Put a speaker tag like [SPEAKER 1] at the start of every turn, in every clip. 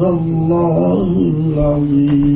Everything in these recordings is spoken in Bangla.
[SPEAKER 1] الله العظيم.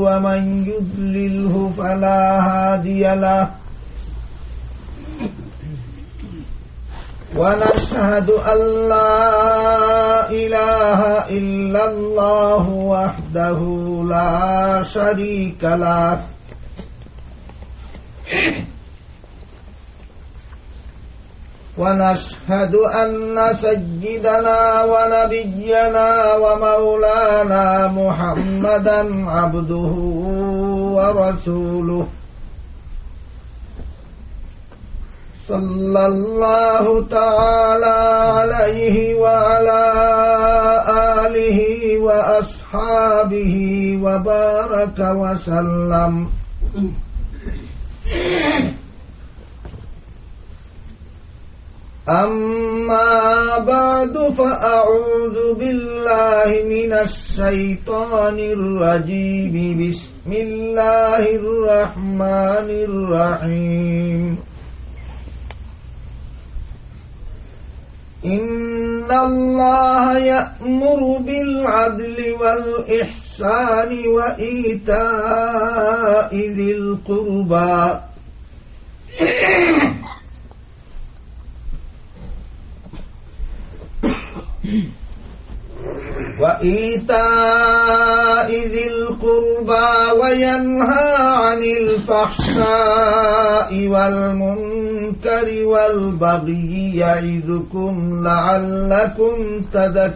[SPEAKER 2] ومن يذلله فلا هادي له ونشهد أن لا إله إلا الله وحده لا شريك له ونشهد أن سيدنا ونبينا ومولانا محمدا عبده ورسوله. صلى الله تعالى عليه وعلى آله وأصحابه وبارك وسلم. أما بعد فأعوذ بالله من الشيطان الرجيم. بسم الله الرحمن الرحيم. إن الله يأمر بالعدل والإحسان وإيتاء ذي القربى. وإيتاء ذي القربى وينهى عن الفحشاء والمنكر والبغي يعظكم لعلكم تذكرون.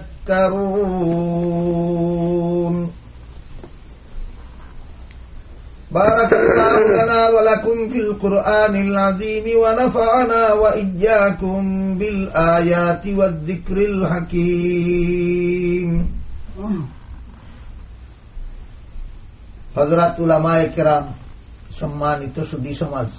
[SPEAKER 2] بارك الله لنا ولكم في القرآن العظيم ونفعنا وإياكم بالآيات والذكر الحكيم হজরত উলামায়ে কেরাম সম্মানিত সুদী সমাজ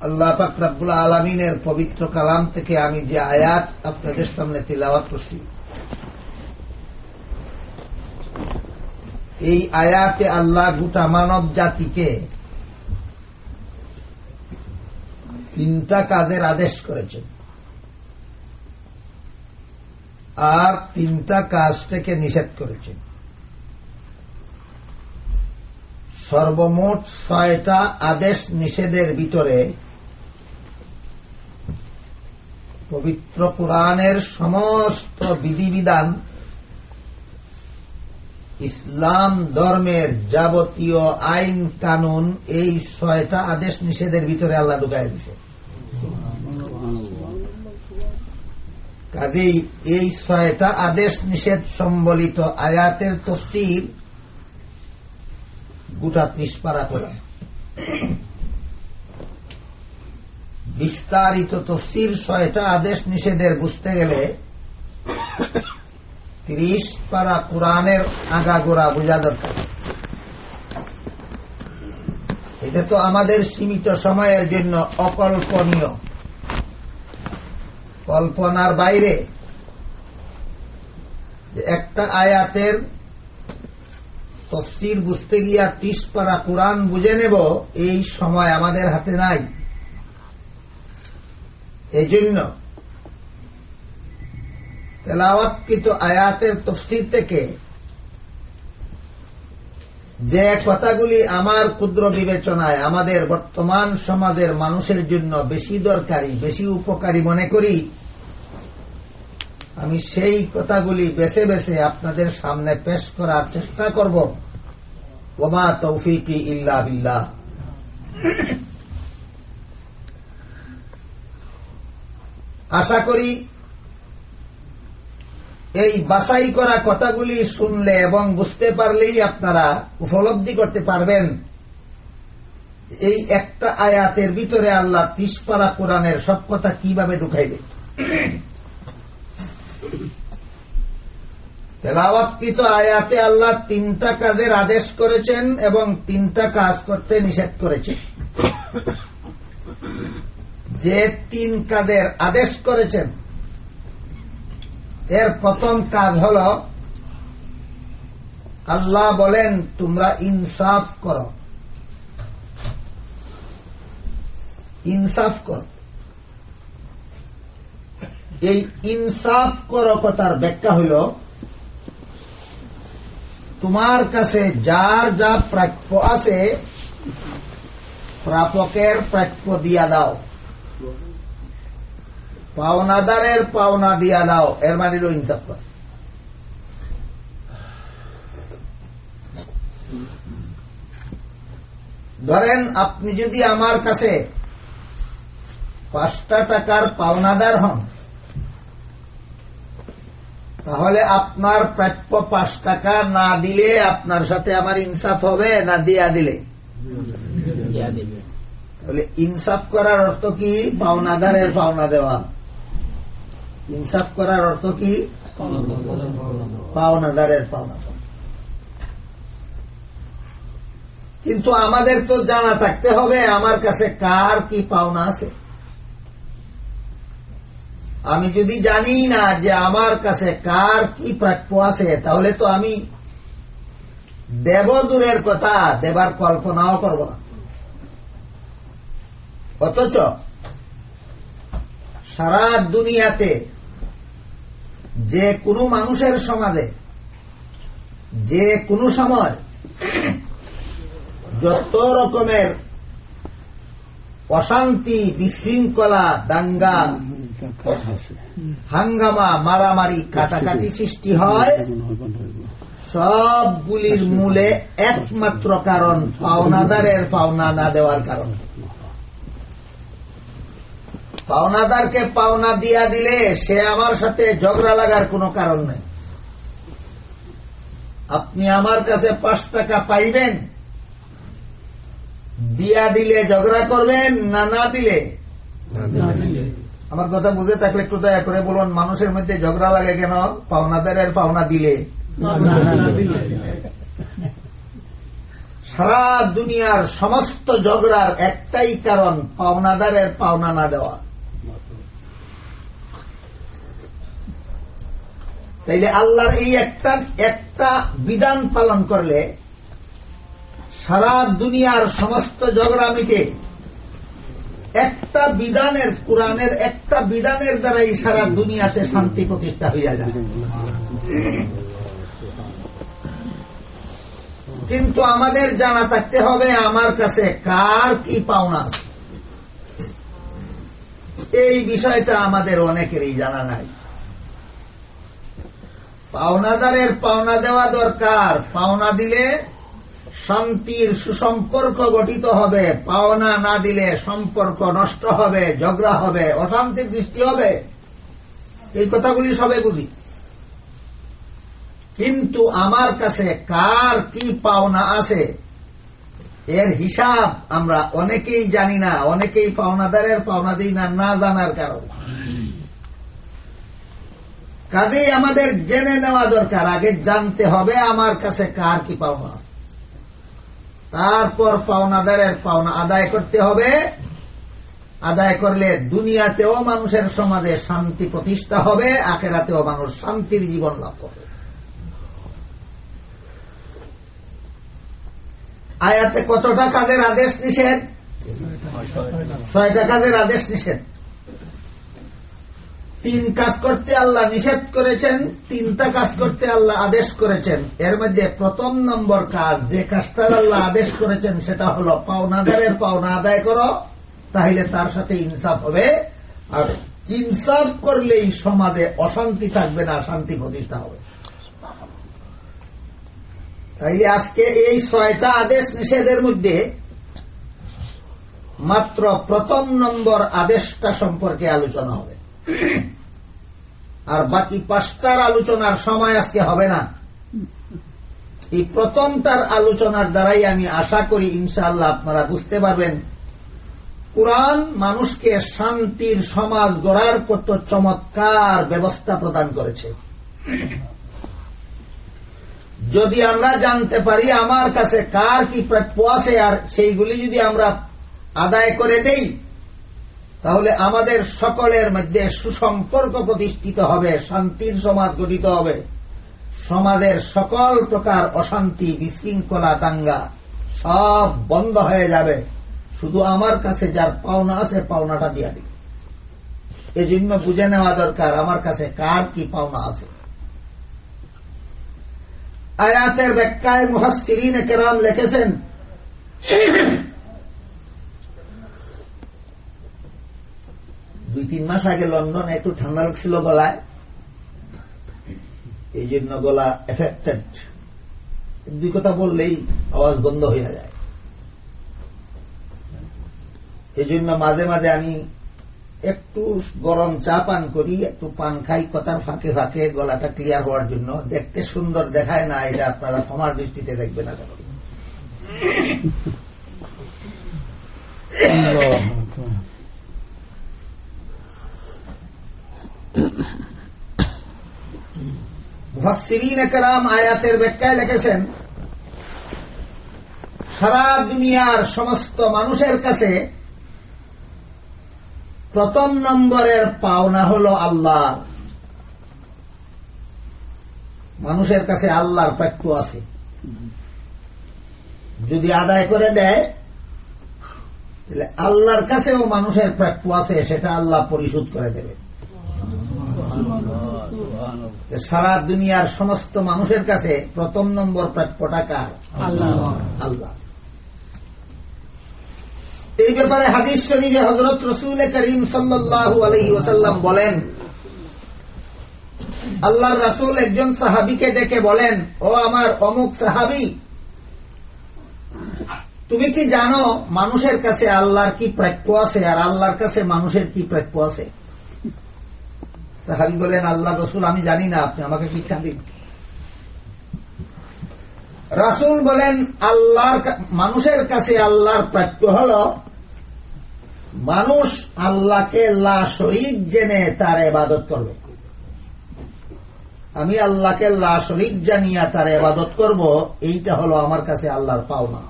[SPEAKER 2] আল্লাহ পাক রাব্বুল আলমিনের পবিত্র কালাম থেকে আমি যে আয়াত আপনাদের সামনে তিলাওয়াত করছি। এই আয়াতে আল্লাহ গোটা মানব জাতিকে তিনটা কাজের আদেশ করেছেন। আর তিনটা কাজ থেকে নিষেধ করেছেন। সর্বমোট ছয়টা আদেশ নিষেধের ভিতরে পবিত্র কোরআনের সমস্ত বিধিবিধান ইসলাম ধর্মের যাবতীয় আইন কানুন এই ছয়টা আদেশ নিষেধের ভিতরে আল্লাহ ঢুকাই দিছে। কাজেই এই ছয়টা আদেশ নিষেধ সম্বলিত আয়াতের তফসির গোটা ত্রিশ পারা করা। বিস্তারিত তফসির ছয়টা আদেশ নিষেধের বুঝতে গেলে ত্রিশ পারা কোরআনের আগাগোড়া বোঝা দরকার। এটা তো আমাদের সীমিত সময়ের জন্য অকল্পনীয়। কল্পনার বাইরে একটা আয়াতের তফসির বুঝতে গিয়া ত্রিশ পারা কোরআন বুঝে নেব, এই সময় আমাদের হাতে নাই। এই জন্য তেলাওয়াতকৃত আয়াতের তফসির থেকে যে কথাগুলি আমার ক্ষুদ্র বিবেচনায় আমাদের বর্তমান সমাজের মানুষের জন্য বেশি দরকারি, বেশি উপকারী মনে করি, আমি সেই কথাগুলি বেছে বেছে আপনাদের সামনে পেশ করার চেষ্টা করব। ওমা তৌফিকি ইল্লা বিল্লাহ। আশা করি এই বাছাই করা কথাগুলি শুনলে এবং বুঝতে পারলেই আপনারা উপলব্ধি করতে পারবেন। এই একটা আয়াতের ভিতরে আল্লাহ তিসপাড়া কোরআনের সব কথা কীভাবে ঢুকাইবে? তেলাওয়াতকৃত আয়াতে আল্লাহ তিনটা কাজের আদেশ করেছেন এবং তিনটা কাজ করতে নিষেধ করেছেন। যে তিন কাজের আদেশ করেছেন, এর প্রথম কাজ হল, আল্লাহ বলেন, তোমরা ইনসাফ করো। ইনসাফ কর। এই ইনসাফ করো কথার ব্যাখ্যা হইল, তোমার কাছে যার যা প্রাপ্য আছে, প্রাপকের প্রাপ্য দিয়া দাও। পাওনাদারের পাওনা দিয়া দাও, এর মানে ইনসাফ কর। ধরেন আপনি যদি আমার কাছে পাঁচটা টাকার পাওনাদার হন, তাহলে আপনার প্রাপ্য পাঁচ টাকা না দিলে আপনার সাথে আমার ইনসাফ হবে না দিয়া দিলে। তাহলে ইনসাফ করার অর্থ কি? পাওনাদারের পাওনা দেওয়া। ইনসাফ করার অর্থ কি? পাওনাদারের পাওনা কিন্তু আমাদের তো জানা থাকতে হবে, আমার কাছে কার কি পাওনা আছে। আমি যদি জানি না যে আমার কাছে কার কি প্রাপ্য আছে, তাহলে তো আমি দেব দূরের কথা দেবার কল্পনাও করব না। অথচ সারা দুনিয়াতে যে কোনো মানুষের সমাজে, যে কোনো সময় যত রকমের অশান্তি, বিশৃঙ্খলা, দাঙ্গা, হাঙ্গামা, মারামারি, কাটাকাটি সৃষ্টি হয়, সবগুলির মূলে একমাত্র কারণ পাওনাদারের পাওনা না দেওয়ার কারণ। পাওনাদারকে পাওনা দিয়া দিলে সে আমার সাথে ঝগড়া লাগার কোনো কারণ নেই। আপনি আমার কাছে পাঁচ টাকা পাইবেন দিয়া দিলে ঝগড়া করবেন না না দিলে? আমার কথা বুঝে থাকলে একটু দয়া করে বলুন মানুষের মধ্যে ঝগড়া লাগে কেন? পাওনাদারের পাওনা দিলে। সারা দুনিয়ার সমস্ত ঝগড়ার একটাই কারণ পাওনাদারের পাওনা না দেওয়া। তাইলে আল্লাহর এই একটা একটা বিধান পালন করলে সারা দুনিয়ার সমস্ত মিটে একটা বিধানের, কোরআনের একটা বিধানের দ্বারাই সারা দুনিয়াতে শান্তি প্রতিষ্ঠা হইয়া যায়। কিন্তু আমাদের জানা থাকতে হবে, আমার কাছে কার কি পাওনা এই বিষয়টা আমাদের অনেকেরই জানা নাই। পাওনাদারের পাওনা দেওয়া দরকার। পাওনা দিলে শান্তির সুসম্পর্ক গঠিত হবে। পাওনা না দিলে সম্পর্ক নষ্ট হবে, ঝগড়া হবে, অশান্তির সৃষ্টি হবে। এই কথাগুলি সবে বুঝি। কিন্তু আমার কাছে কার কি পাওনা আছে? এর হিসাব আমরা অনেকেই জানি না, অনেকেই পাওনাদারের পাওনা দিই না না জানার কারণ। কাজেই আমাদের জেনে নেওয়া দরকার, আগে জানতে হবে আমার কাছে কার কি পাওনা। তারপর পাওনাদারের পাওনা আদায় করতে হবে। আদায় করলে দুনিয়াতেও মানুষের সমাজে শান্তি প্রতিষ্ঠা হবে, আখেরাতেও মানুষ শান্তির জীবন লাভ করবে। আয়াতে কতটা কাজের আদেশ নিষেধ? ছয়টা কাজের আদেশ নিষেধ। তিন কাজ করতে আল্লাহ নিষেধ করেছেন, তিনটা কাজ করতে আল্লাহ আদেশ করেছেন। এর মধ্যে প্রথম নম্বর কাজ, যে কাজটার আল্লাহ আদেশ করেছেন, সেটা হলো পাওনাদারের পাওনা আদায় করো, তাহলে তার সাথে ইনসাফ হবে। আর ইনসাফ করলেই সমাজে অশান্তি থাকবে না, শান্তি প্রতিষ্ঠা হবে। তাইলে আজকে এই ছয়টা আদেশ নিষেধের মধ্যে মাত্র প্রথম নম্বর আদেশটা সম্পর্কে আলোচনা হবে। আর বাকি পাঁচটার আলোচনার সময় আজকে হবে না। এই প্রথমটার আলোচনার দ্বারাই আমি আশা করি ইনশাআল্লাহ আপনারা বুঝতে পারবেন, কোরআন মানুষকে শান্তির সমাজ গড়ার কত চমৎকার ব্যবস্থা প্রদান করেছে। যদি আমরা জানতে পারি আমার কাছে কার কি প্রাপ্য আছে আর সেইগুলি যদি আমরা আদায় করে দেই তাহলে আমাদের সকলের মধ্যে সুসম্পর্ক প্রতিষ্ঠিত হবে, শান্তির সমাজ গঠিত হবে। সমাজের সকল প্রকার অশান্তি, বিশৃঙ্খলা, দাঙ্গা সব বন্ধ হয়ে যাবে। শুধু আমার কাছে যার পাওনা আছে, পাওনাটা দিয়া দিই এজন্য বুঝে নেওয়া দরকার, আমার কাছে কার কি পাওনা আছে। আয়াতের ব্যাখ্যায় মুহাসিরিন কেরাম লিখেছেন দুই তিন মাস আগে লন্ডনে একটু ঠান্ডা লাগছিল গলায়। এই জন্য গলা এফেক্টেড দুই কথা বললেই আওয়াজ বন্ধ হয়ে যায়। এই জন্য মাঝে মাঝে আমি একটু গরম চা পান করি, একটু পান খাই, কথার ফাঁকে ফাঁকে গলাটা ক্লিয়ার হওয়ার জন্য। দেখতে সুন্দর দেখায় না, এটা আপনারা ক্ষমার দৃষ্টিতে দেখবেন না কেন একরাম আয়াতের ব্যাখ্যায় লিখেছেন, সারা দুনিয়ার সমস্ত মানুষের কাছে প্রথম নম্বরের পাওনা হল আল্লাহ। মানুষের কাছে আল্লাহর প্রাপ্য আছে। যদি আদায় করে দেয়, তাহলে আল্লাহর কাছেও মানুষের প্রাপ্য আছে, সেটা আল্লাহ পরিশোধ করে দেবে সারা দুনিয়ার সমস্ত মানুষের কাছে প্রথম নম্বর প্রাপ্য টাকা আল্লাহ। এই ব্যাপারে হাদিস শরীফে হজরত রসুল করিম সাল্লাহ আলহি ওসাল্লাম বলেন আল্লাহর রাসুল একজন সাহাবিকে ডেকে বলেন ও আমার অমুক সাহাবি তুমি কি জানো মানুষের কাছে আল্লাহর কি প্রাপ্য আছে আর আল্লাহর কাছে মানুষের কি প্রাপ্য আছে? সাহাবি বলেন আল্লাহ রসুল আমি জানি না আপনি আমাকে শিক্ষা দিন। রাসুল বলেন আল্লাহর মানুষের কাছে আল্লাহর প্রাপ্য হল মানুষ আল্লাহকে লা শরিক জেনে তার এবাদত করবে। আমি আল্লাহকে লা শরিক জানিয়া তার এবাদত করব এইটা হলো আমার কাছে আল্লাহর পাওনা।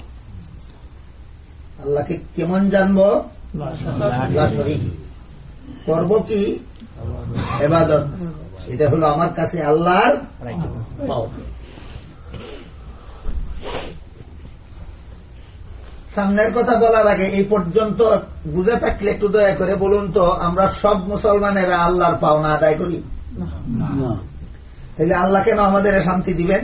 [SPEAKER 2] আল্লাহকে কেমন জানব? লা শরিক। করব কি? এবাদত এটা হলো আমার কাছে আল্লাহর সামনের কথা বলার আগে এই পর্যন্ত বুঝে থাকলে একটু দয়া করে বলুন তো আমরা সব মুসলমানেরা আল্লাহর পাওনা আদায় করি? তাহলে আল্লাহ কেন আমাদের শান্তি দিবেন?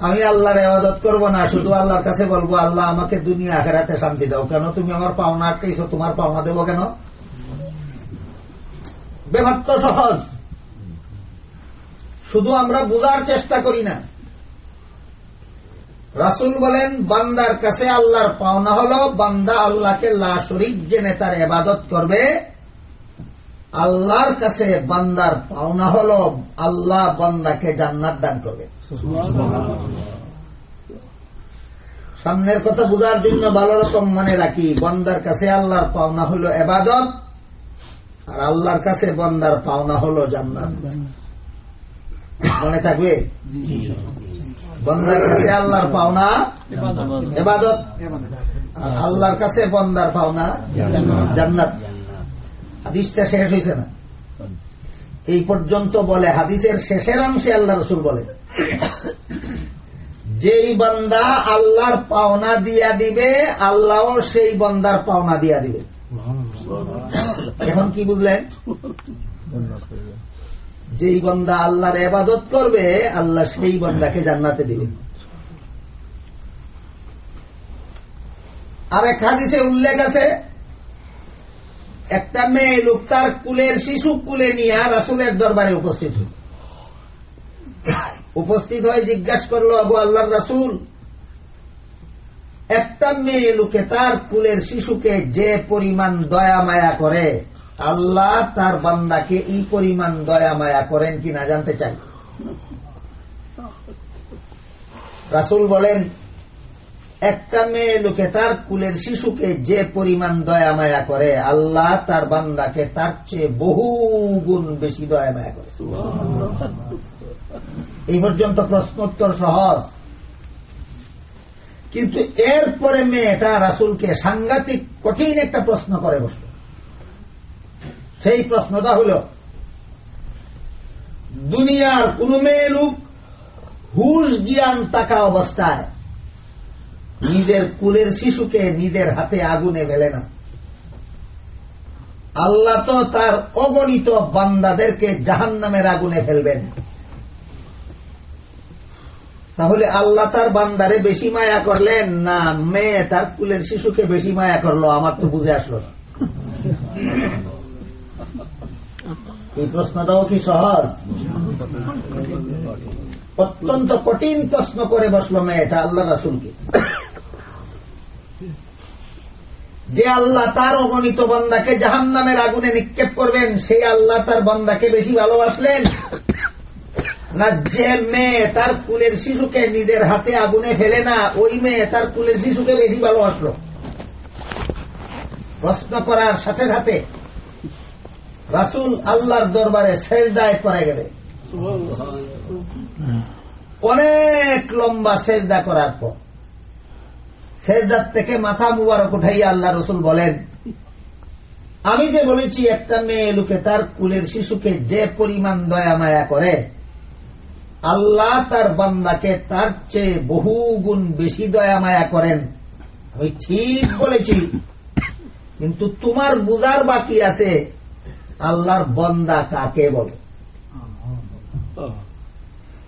[SPEAKER 2] আমি আল্লাহর আবাদত করব না, শুধু আল্লাহর কাছে বলব, আল্লাহ আমাকে দুনিয়া আখেরাতে শান্তি দাও। কেন তুমি আমার পাওনা আটকাইছো? তোমার পাওনা দেবো কেন? ব্যাপার তো সহজ। শুধু আমরা বোঝার চেষ্টা করি না। রাসুল বলেন, বান্দার কাছে আল্লাহর পাওনা হল, বান্দা আল্লাহকে লা শরিক জেনে তার এবাদত করবে। আল্লাহর কাছে বান্দার পাওনা হল আল্লাহ বান্দাকে জান্নাত দান করবে। সামনের কথা বোঝার জন্য ভালো রকম মনে রাখি, বন্দার কাছে আল্লাহর পাওনা হল এবাদত, আর আল্লাহর কাছে বন্দার পাওনা হল জান্নাত। মনে থাকবে? বন্দার কাছে আল্লাহর পাওনা এবাদত, আর আল্লাহর কাছে বন্দার পাওনা জান্নাত। হাদিসটা শেষ হয়েছে না। এই পর্যন্ত বলে, হাদিসের শেষের অংশে আল্লাহ রসুল বলে, যেই বান্দা আল্লাহর পাওনা দিয়া দিবে আল্লাহ সেই বন্দার পাওনা দিয়া দিবে। এখন কি বুঝলেন? যেই বন্দা আল্লাহর এবাদত করবে, আল্লাহ সেই বন্দাকে জান্নাতে দিবে। আর এক হাদিসে উল্লেখ আছে একটা মেয়ে লোক তার কুলের শিশু কুলে নিয়ে রাসুলের দরবারে উপস্থিত হল। উপস্থিত হয়ে জিজ্ঞাসা করল আবু আল্লাহর রাসুল, একটা মেয়ে লোকে তার কুলের শিশুকে যে পরিমাণ দয়া মায়া করে, আল্লাহ তার বান্দাকে এই পরিমাণ দয়া মায়া করেন কিনা জানতে চাই? রাসুল বলেন একটা মেয়ে লোকে তার কুলের শিশুকে যে পরিমাণ দয়া মায়া করে, আল্লাহ তার বান্দাকে তার চেয়ে বহু গুণ বেশি দয়া মায়া করে। এই পর্যন্ত প্রশ্নোত্তর সহজ। কিন্তু এরপরে মেয়েটা রাসুলকে সাংঘাতিক, কঠিন একটা প্রশ্ন করে বসল। সেই প্রশ্নটা হল, দুনিয়ার কোন মেয়ে লোক হুশ জ্ঞান থাকা অবস্থায় নিজের কুলের শিশুকে নিজের হাতে আগুনে মেলে না। আল্লাহ তো তার অগণিত বান্দাদেরকে জাহান নামের আগুনে ফেলবেন। তাহলে আল্লাহ তার বান্দারে বেশি মায়া করলেন? না, মেয়ে তার কুলের শিশুকে বেশি মায়া করল, আমার তো বুঝে আসলো না। এই প্রশ্নটাও কি সহজ? অত্যন্ত কঠিন প্রশ্ন করে বসল মেয়েটা, আল্লাহ রাসুলকে। যে আল্লাহ তার অগণিত বন্দাকে জাহান নামের আগুনে নিক্ষেপ করবেন সেই আল্লাহ তার বন্দাকে বেশি ভালোবাসলেন। না যে মেয়ে তার কুলের শিশুকে নিজের হাতে আগুনে ফেলে না ওই মেয়ে তার কুলের শিশুকে বেশি ভালোবাসলো। প্রশ্ন করার সাথে সাথে রাসুল আল্লাহর দরবারে সেজদায় করা গেলে অনেক লম্বা শেষ সেজদা করার পর। সেজদার থেকে মাথা মুবারক উঠাইয়া আল্লাহ রসুল বলেন, আমি যে বলেছি, একটা মেয়ে লোকে তার কুলের শিশুকে যে পরিমাণ দয়া মায়া করে, আল্লাহ তার বান্দাকে তার চেয়ে বহু গুণ বেশি দয়া মায়া করেন। আমি ঠিক বলেছি, কিন্তু তোমার বুঝার বাকি আছে, আল্লাহর বন্দা কাকে বলে?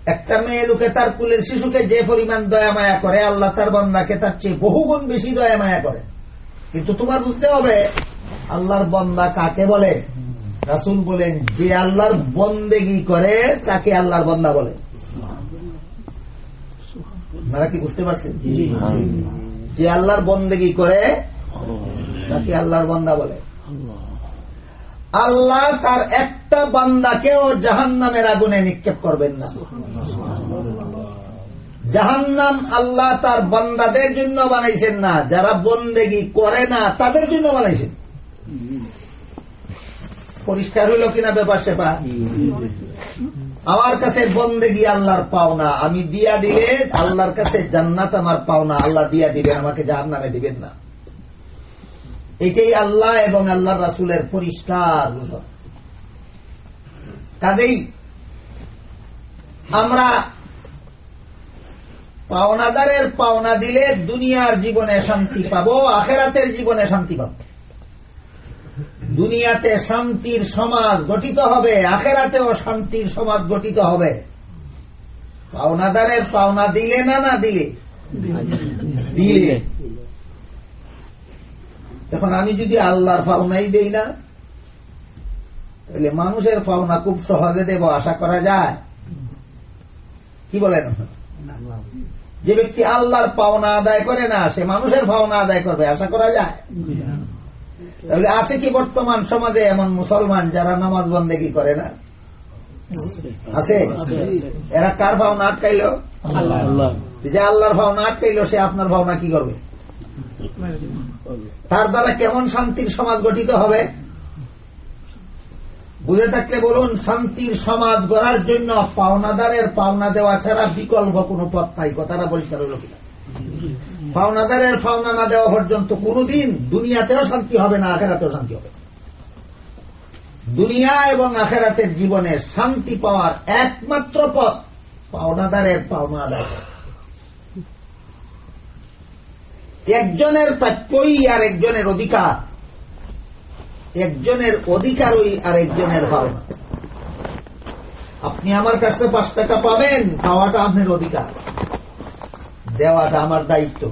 [SPEAKER 2] একটা মেয়ে লোকে তার কুলের শিশুকে যে পরিমাণ দয়া মায়া করে আল্লাহ তার বন্দাকে তার চেয়ে বহুগুণ বেশি দয়া মায়া করে। কিন্তু তোমার বুঝতে হবে আল্লাহর বন্দা কাকে বলে? রাসুল বলেন যে আল্লাহর বন্দেগি করে তাকে আল্লাহর বন্দা বলে। আপনারা কি বুঝতে পারছেন? যে আল্লাহর বন্দেগি করে তাকে আল্লাহর বন্দা বলে। আল্লাহ তার একটা বান্দাকেও জাহান নামের আগুনে নিক্ষেপ করবেন না। জাহান্নাম আল্লাহ তার বন্দাদের জন্য বানাইছেন না, যারা বন্দেগি করে না, তাদের জন্য বানাইছেন। পরিষ্কার হইল কিনা ব্যাপার সেবা? আমার কাছে বন্দেগি আল্লাহর পাওনা, আমি দিয়া দিলে আল্লাহর কাছে জান্নাত আমার পাওনা, আল্লাহ দিয়া দিবেন, আমাকে জাহান নামে দিবেন না। এটাই আল্লাহ এবং আল্লাহ রাসুলের পরিষ্কার ঘোষণা। কাজেই আমরা পাওনাদারের পাওনা দিলে দুনিয়ার জীবনে শান্তি পাবো, আখেরাতের জীবনে শান্তি পাবো। দুনিয়াতে শান্তির সমাজ গঠিত হবে, আখেরাতেও শান্তির সমাজ গঠিত হবে। পাওনাদারের পাওনা দিলে না না দিলে? দিলে। এখন আমি যদি আল্লাহর পাওনাই দেই না তাহলে মানুষের পাওনা খুব সহজে দেব আশা করা যায়? কি বলেন? যে ব্যক্তি আল্লাহর পাওনা আদায় করে না সে মানুষের পাওনা আদায় করবে আশা করা যায়? তাহলে আছে কি বর্তমান সমাজে এমন মুসলমান যারা নামাজ বন্দেগি করে না? আছে? এরা কার ভাবনা আটকাইল? যে আল্লাহর ভাবনা আটকাইল সে আপনার ভাবনা কি করবে? তার দ্বারা কেমন শান্তির সমাজ গঠিত হবে? বুঝে থাকলে বলুন, শান্তির সমাজ গড়ার জন্য পাওনাদারের পাওনা দেওয়া ছাড়া বিকল্প কোন পথ নাই। কথাটা পরিষ্কার পাওনাদারের পাওনা না দেওয়া পর্যন্ত কোনদিন দুনিয়াতেও শান্তি হবে না, আখেরাতেও শান্তি হবে দুনিয়া এবং আখেরাতের জীবনে শান্তি পাওয়ার একমাত্র পথ পাওনাদারের পাওনা করা। একজনের প্রাপ্যই আর একজনের অধিকার। একজনের অধিকারই আর একজনের পাওনা আপনি আমার কাছে পাঁচ টাকা পাবেন, পাওয়াটা আপনার অধিকার। দেওয়াটা আমার দায়িত্ব।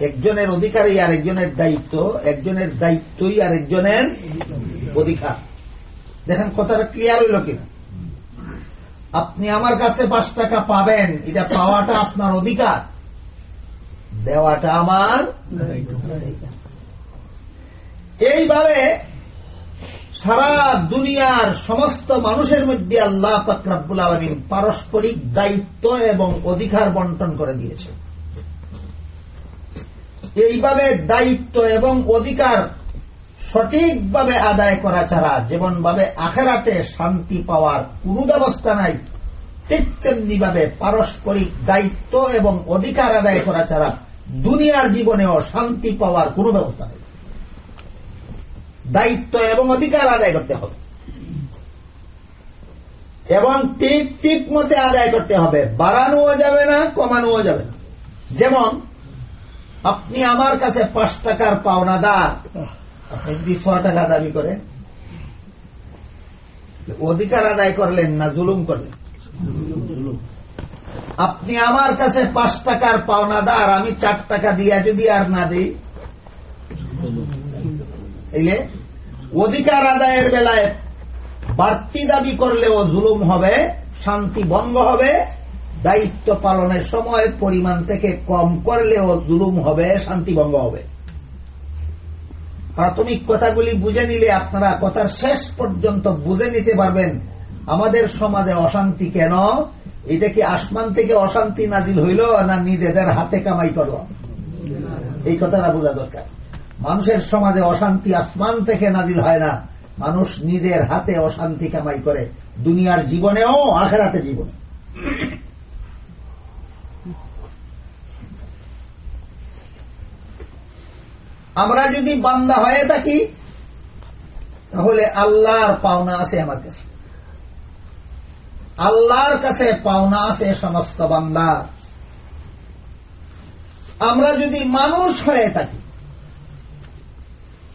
[SPEAKER 2] একজনের অধিকারই আর একজনের দায়িত্ব, একজনের দায়িত্বই আর একজনের অধিকার। দেখেন, কথাটা ক্লিয়ার হইল কিনা? আপনি আমার কাছে পাঁচ টাকা পাবেন, এটা পাওয়াটা আপনার অধিকার। দেওয়াটা আমার এইভাবে সারা দুনিয়ার সমস্ত মানুষের মধ্যে আল্লাহ পাকরাবুল আলমিন পারস্পরিক দায়িত্ব এবং অধিকার বন্টন করে দিয়েছে। এইভাবে দায়িত্ব এবং অধিকার সঠিকভাবে আদায় করা ছাড়া যেমন ভাবে আখেরাতে শান্তি পাওয়ার কোন ব্যবস্থা নাই, ঠিক তেমনি ভাবে পারস্পরিক দায়িত্ব এবং অধিকার আদায় করা ছাড়া দুনিয়ার জীবনেও শান্তি পাওয়ার কোন ব্যবস্থা নেই। দায়িত্ব এবং অধিকার আদায় করতে হবে। এবং ঠিক ঠিক মতে আদায় করতে হবে। বাড়ানোও যাবে না, কমানোও যাবে না। যেমন, আপনি আমার কাছে পাঁচ টাকার পাওনাদার, আপনি যদি ছ টাকা দাবি করেন, অধিকার আদায় করলেন না, জুলুম করলেন? আপনি আমার কাছে পাঁচ টাকার পাওনাদার, আমি চার টাকা দিয়া যদি আর না দিই? অধিকার আদায়ের বেলায় বাড়তি দাবি করলেও জুলুম হবে, শান্তি ভঙ্গ হবে, দায়িত্ব পালনের সময় পরিমাণ থেকে কম করলেও জুলুম হবে, শান্তি ভঙ্গ হবে। প্রাথমিক কথাগুলি বুঝে নিলে আপনারা কথার শেষ পর্যন্ত বুঝে নিতে পারবেন। আমাদের সমাজে অশান্তি কেন? এটা কি আসমান থেকে অশান্তি নাজিল হইল না নিজেদের হাতে কামাই করল? এই কথাটা বোঝা দরকার। মানুষের সমাজে অশান্তি আসমান থেকে নাজিল হয় না। মানুষ নিজের হাতে অশান্তি কামাই করে। দুনিয়ার জীবনেও আখেরাতে জীবনে। আমরা যদি বান্দা হয়ে থাকি, তাহলে আল্লাহর পাওনা আছে আমার কাছে আল্লাহর কাছে পাওনা আছে সমস্ত বান্দা। আমরা যদি মানুষ হয়ে থাকি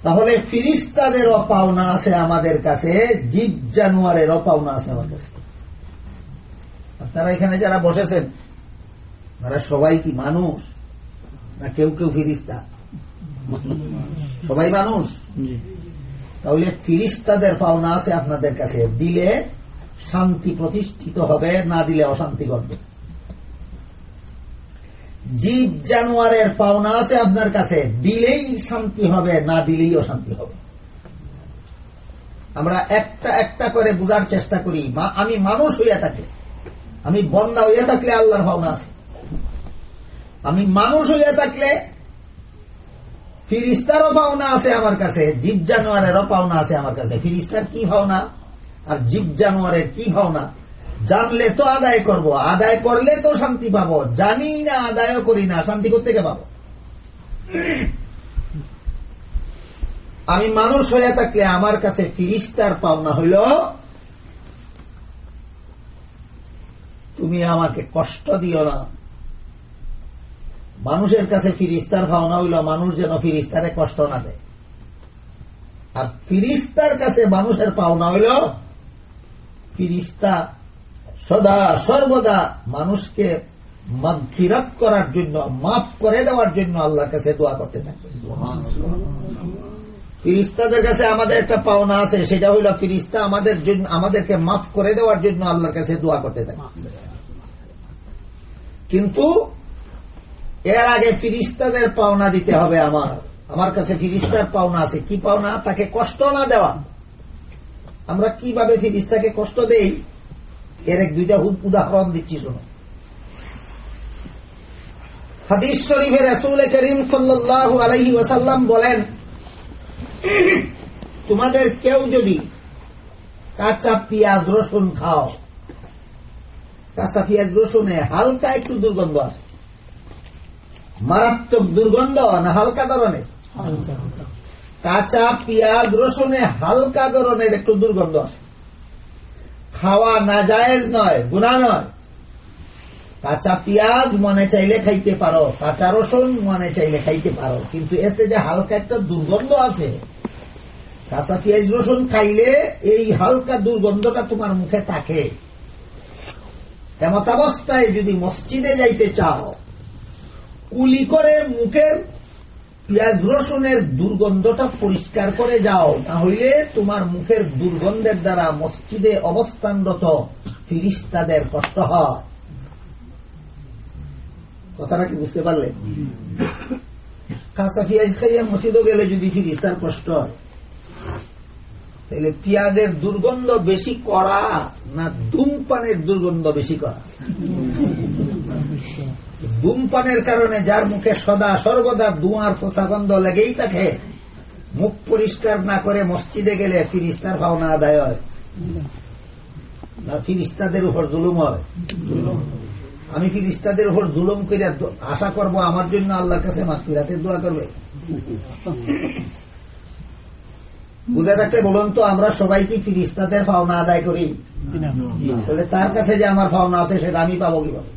[SPEAKER 2] তাহলে ফিরিস্তাদেরও পাওনা আছে আমাদের কাছে জীব জানুয়ারেরও পাওনা আছে আমার কাছে। আপনারা এখানে যারা বসেছেন তারা সবাই কি মানুষ? না কেউ কেউ ফিরিস্তা? সবাই মানুষ? তাহলে ফিরিস্তাদের পাওনা আছে আপনাদের কাছে। দিলে শান্তি প্রতিষ্ঠিত হবে, না দিলে অশান্তি ঘটবে। জীব জানোয়ারের পাওনা আছে আপনার কাছে, দিলেই শান্তি হবে, না দিলেই অশান্তি হবে। আমরা একটা একটা করে বোঝার চেষ্টা করি আমি মানুষ হইয়া থাকি, আমি বন্দা হইয়া থাকলে আল্লাহর ভাবনা আছে। আমি মানুষ হইয়া থাকলে ফিরিস্তারও পাওনা আছে আমার কাছে, জীব জানোয়ারেরও পাওনা আছে আমার কাছে। ফিরিস্তার কি ভাওনা আর জীব জানোয়ারের কি ভাওনা জানলে তো আদায় করব, আদায় করলে তো শান্তি পাবো। জানি না, আদায়ও করি না, শান্তি করতে কে পাবো? আমি মানুষ হয়ে থাকলে আমার কাছে ফিরিস্তার পাওনা হইল, তুমি আমাকে কষ্ট দিও না। মানুষের কাছে ফিরিস্তার ভাওনা হইল, মানুষ যেন ফিরিস্তারে কষ্ট না দেয়। আর ফিরিস্তার কাছে মানুষের পাওনা হইল ফিরিস্তা সদা, সর্বদা মানুষকে ফিরাত করার জন্য, মাফ করে দেওয়ার জন্য আল্লাহর কাছে দোয়া করতে থাকবে ফিরিস্তাদের কাছে আমাদের একটা পাওনা আছে, সেটা হইল ফিরিস্তা আমাদের জন্য, আমাদেরকে মাফ করে দেওয়ার জন্য আল্লাহর কাছে দোয়া করতে থাকে। কিন্তু এর আগে ফিরিস্তাদের পাওনা দিতে হবে আমার। আমার কাছে ফিরিস্তার পাওনা আছে। কি পাওনা? তাকে কষ্ট না দেওয়া। আমরা কীভাবে ফিরিস্তাকে কষ্ট দেই, এর এক দুইটা উদাহরণ দিচ্ছি, শোনো। হাদিস শরীফের রসুল করিম সাল্লাহ আলহি ওসাল্লাম বলেন, তোমাদের কেউ যদি কাঁচা পেঁয়াজ রসুন খাও, কাঁচা পেঁয়াজ রসুনে হালকা একটু দুর্গন্ধ আছে মারাত্মক দুর্গন্ধ না হালকা ধরনের? কাঁচা পেঁয়াজ রসুনে হালকা ধরনের একটু দুর্গন্ধ আছে। খাওয়া না জায়েজ নয় গুণা নয়। কাঁচা পেঁয়াজ মনে চাইলে খাইতে পারো, কাঁচা রসুন মনে চাইলে খাইতে পারো, কিন্তু এতে যে হালকা একটা দুর্গন্ধ আছে। কাঁচা পেঁয়াজ রসুন খাইলে এই হালকা দুর্গন্ধটা তোমার মুখে থাকে। এমত অবস্থায় যদি মসজিদে যাইতে চাও, কুলি করে মুখের পেঁয়াজ রসুনের দুর্গন্ধটা পরিষ্কার করে যাও তাহলে তোমার মুখের দুর্গন্ধের দ্বারা মসজিদে অবস্থানরত ফিরিস্তাদের কষ্ট হয়। কথাটা কি বুঝতে পারলে? কাঁচা পেঁয়াজ খাইয়া মসজিদও গেলে যদি ফিরিস্তার কষ্ট হয়। তাহলে পেঁয়াজের দুর্গন্ধ বেশি করা না ধূমপানের দুর্গন্ধ বেশি করা? ধূমপানের কারণে যার মুখে সদা সর্বদা দুয়ার ফোসা গন্ধ লেগেই থাকে, মুখ পরিষ্কার না করে মসজিদে গেলে ফিরিস্তার ভাওনা আদায় হয়। না, ফিরিস্তাদের উপর জুলুম হয়। আমি ফিরিস্তাদের উপর জুলুম করে আশা করব আমার জন্য আল্লাহর কাছে মাতৃরাতের দোয়া করবে। বুঝে থাকলে বলুন তো, আমরা সবাই কি ফিরিস্তাদের পাওনা আদায় করি? তাহলে তার কাছে যে আমার পাওনা আছে, সেটা আমি পাবো কীভাবে?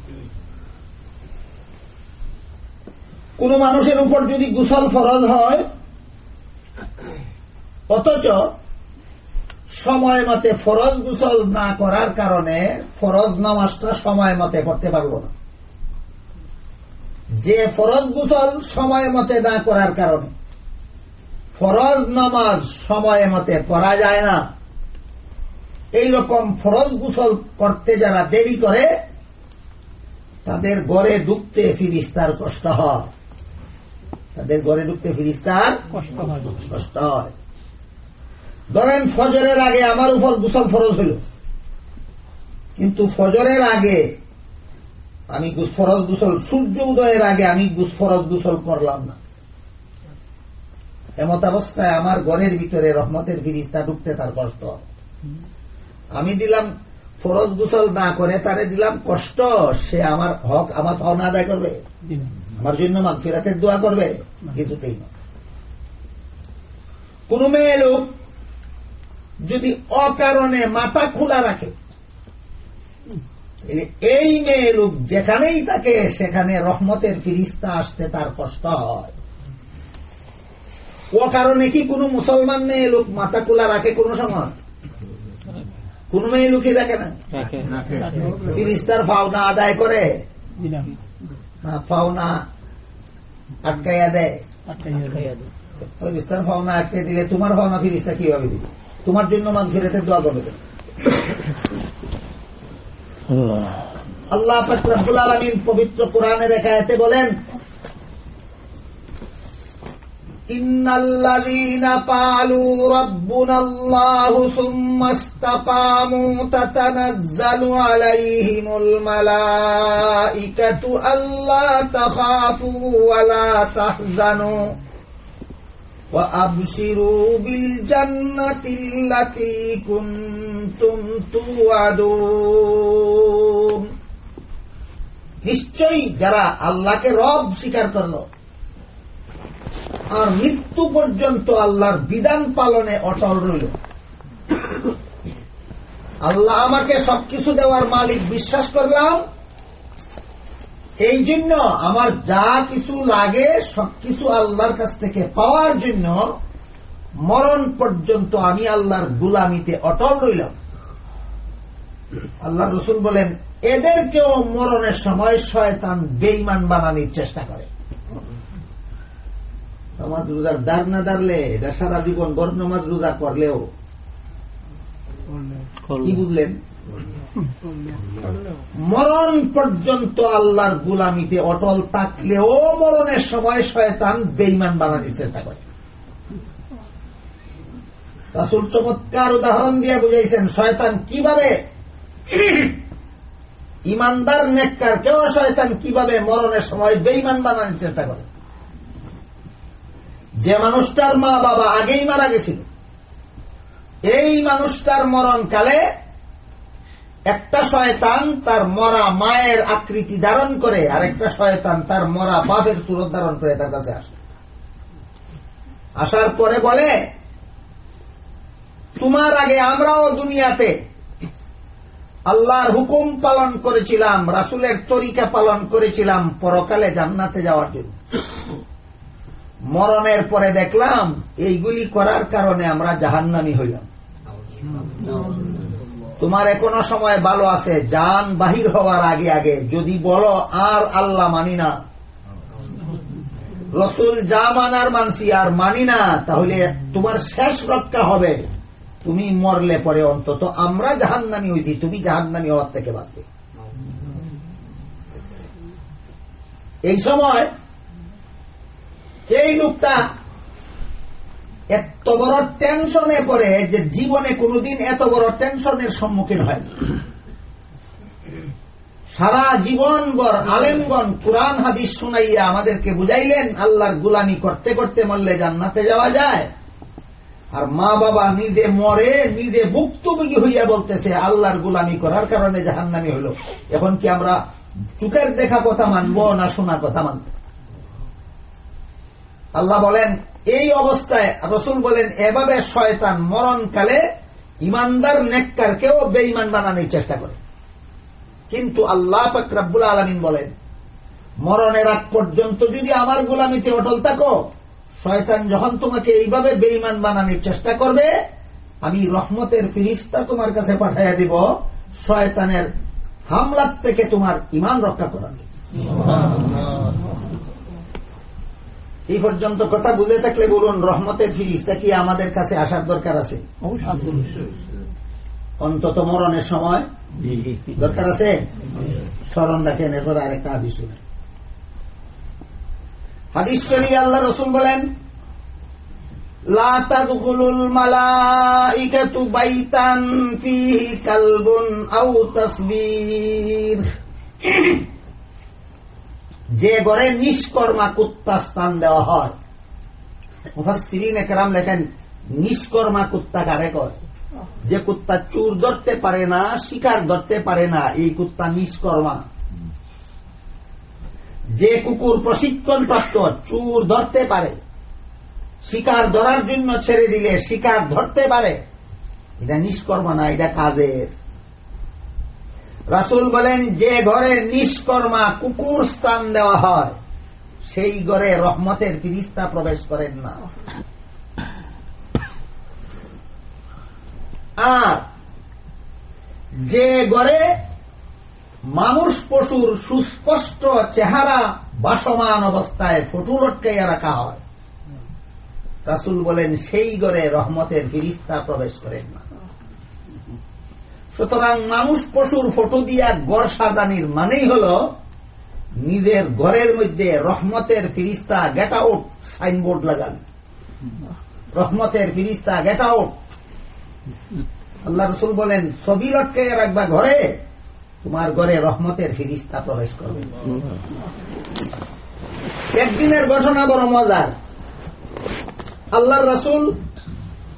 [SPEAKER 2] কোন মানুষের উপর যদি গুসল ফরজ হয়, অথচ সময় মতে ফরজ গুসল না করার কারণে ফরজ নামাজটা সময় মতে করতে পারল না। যে ফরজ গুসল সময় মতে না করার কারণে ফরজ নামাজ সময় মতে পড়া যায় না। এই রকম ফরজ গুসল করতে যারা দেরি করে তাদের গড়ে ঢুকতে ফিরিস্তার কষ্ট হয়। তাদের গড়ে ঢুকতে ফিরিস্তার কষ্ট হয়। ধরেন ফজরের আগে আমার উপর গুসল ফরজ হইল। কিন্তু ফজরের আগে আমি ফরজ গুসল সূর্য উদয়ের আগে আমি ফরজ গুসল করলাম না। এমত অবস্থায় আমার ঘরের ভিতরে রহমতের ফিরিস্তা ঢুকতে তার কষ্ট। আমি দিলাম ফরজ গুসল না করে তারে দিলাম কষ্ট, সে আমার হক আমার পাওনা আদায় করবে। আমার জন্য মান ফেরাতের দোয়া করবে, কিছুতেই না। কোন মেয়ে লোক যদি অকারণে মাথা খোলা রাখে এই মেয়ে লোক যেখানেই থাকে, সেখানে রহমতের ফিরিস্তা আসতে তার কষ্ট হয়। ও কারণে কি কোন মুসলমান মেয়ে লোক মাথা খোলা রাখে কোন সময়? কোন মেয়ে লোকই রাখে না। ফিরিস্তার ফাওনা আদায় করে। না ফাওনা আটকাইয়া দেয়। ফিরিস্তার ফাওনা আটকে দিলে তোমার ফাওনা ফিরিস্তা কীভাবে দিবে? তোমার জন্য মান ফিরেতে দোয়া করবে। আল্লাহ। আলমিন পবিত্র কোরআনের একায়তে বলেন إن الذين قالوا ربنا الله ثم استقاموا تتنزل عليهم الملائكة ألا تخافوا ولا تحزنوا وأبشروا بالجنة التي كنتم توعدون নিশ্চয়ই যারা আল্লাহকে রব স্বীকার করলো আর মৃত্যু পর্যন্ত আল্লাহর বিধান পালনে অটল রইল। আল্লাহ আমাকে সবকিছু দেওয়ার মালিক বিশ্বাস করলাম এই জন্য আমার যা কিছু লাগে, সবকিছু আল্লাহর কাছ থেকে পাওয়ার জন্য মরণ পর্যন্ত আমি আল্লাহর গুলামিতে অটল রইলাম। আল্লাহ রসুল বলেন, এদেরকেও মরণের সময় শয়তান বেইমান বানানির চেষ্টা করে। নামাজ রোজার দাঁড় না দাঁড়লে এটা সারা জীবন বড় নামাজ রোজা করলেও। কি বুঝলেন? মরণ পর্যন্ত আল্লাহর গুলামিতে অটল থাকলেও মরণের সময় শয়তান বেইমান বানানোর চেষ্টা করে। রাসুল চমৎকার উদাহরণ দিয়ে বুঝাইছেন শয়তান কীভাবে ইমানদার নেককার কেউ শয়তান কীভাবে মরণের সময় বেইমান বানানোর চেষ্টা করে? যে মানুষটার মা বাবা আগেই মারা গেছিল, এই মানুষটার মরণকালে একটা শয়তান তার মরা মায়ের আকৃতি ধারণ করে, আর একটা শয়তান তার মরা বাপের সুরত ধারণ করে তার কাছে আসে। আসার পরে বলে, তোমার আগে আমরাও দুনিয়াতে আল্লাহর হুকুম পালন করেছিলাম, রাসুলের তরিকা পালন করেছিলাম, পরকালে জান্নাতে যাওয়ার জন্য। মরণের পরে দেখলাম, এইগুলি করার কারণে আমরা জাহান্নামি হইলাম। তোমার এখনও সময় ভালো আছে, যান বাহির হওয়ার আগে আগে, যদি বলো আর আল্লাহ মানি না। রসুল যা মানার মানসি আর মানি না, তাহলে তোমার শেষ রক্ষা হবে। তুমি মরলে পরে অন্তত আমরা জাহান্নামি হয়েছি তুমি জাহান্নামি হওয়ার থেকে বাঁচবে এই সময় এই লোকটা এত বড় টেনশনে পড়ে যে জীবনে কোনোদিন এত বড় টেনশনের সম্মুখীন হয় সারা জীবনগর আলেমগণ কোরআন, হাদিস শুনাইয়া আমাদেরকে বুঝাইলেন, আল্লাহর গুলামি করতে করতে মরলে জান্নাতে যাওয়া যায়। আর মা বাবা নিজে মরে, নিজে ভুক্তভোগী হইয়া বলতেছে, আল্লাহর গুলামি করার কারণে জাহান্নামি হইল এখন কি আমরা চুকের দেখা কথা মানবো না শোনা কথা মানব? আল্লাহ বলেন, এই অবস্থায় রসুল বলেন, এভাবে শয়তান মরণকালে ইমানদার নেককার কেউ বেইমান বানানোর চেষ্টা করে। কিন্তু আল্লাহ পাকরাবুল আলমিন বলেন, মরণের আগ পর্যন্ত যদি আমার গোলামিতে অটল থাকো, শয়তান যখন তোমাকে এইভাবে বেইমান বানানোর চেষ্টা করবে, আমি রহমতের ফিরিস্তা তোমার কাছে পাঠাইয়া দিব, শয়তানের হামলার থেকে তোমার ইমান রক্ষা করার এই পর্যন্ত কথা বুঝে থাকলে বলুন রহমতের ফিরিস্তা কি আমাদের কাছে আসার দরকার আছে? অন্তত মরণের সময় দরকার আছে? স্মরণ রাখেন এরপর আরেকটা হাদিস শুনে হাদিস শরীফ আল্লাহ রসুল বলেন বাইতান যে ঘরে নিষ্কর্মা কুত্তা স্থান দেওয়া হয়। মুফাসসিরিন একরাম লেখেন, নিষ্কর্মা কুত্তা কারে কয়? যে কুত্তা চুর ধরতে পারে না, শিকার ধরতে পারে না, এই কুত্তা নিষ্কর্মা। যে কুকুর প্রশিক্ষণ প্রাপ্ত, চুর ধরতে পারে। শিকার ধরার জন্য ছেড়ে দিলে শিকার ধরতে পারে। এটা নিষ্কর্মা না, এটা কাজের। রাসুল বলেন, যে ঘরে নিষ্কর্মা কুকুর স্থান দেওয়া হয়, সেই ঘরে রহমতের ফিরিস্তা প্রবেশ করেন না। আর যে গড়ে মানুষ পশুর সুস্পষ্ট চেহারা বাসমান অবস্থায় ফটু লটকাইয়া রাখা হয়, রাসুল বলেন, সেই গড়ে রহমতের ফিরিস্তা প্রবেশ করেন না। সুতরাং মানুষ পশুর ফটো দিয়া গড় সাজানির মানেই হল নিজের ঘরের মধ্যে রহমতের ফিরিস্তা গেট আউট সাইনবোর্ড লাগান। রহমতের ফিরিস্তা গেট আউট আল্লাহ রসুল বলেন, ছবি লটকে রাখবা ঘরে, তোমার ঘরে রহমতের ফিরিস্তা প্রবেশ করবে। একদিনের ঘটনা বড় মজার। আল্লাহ রসুল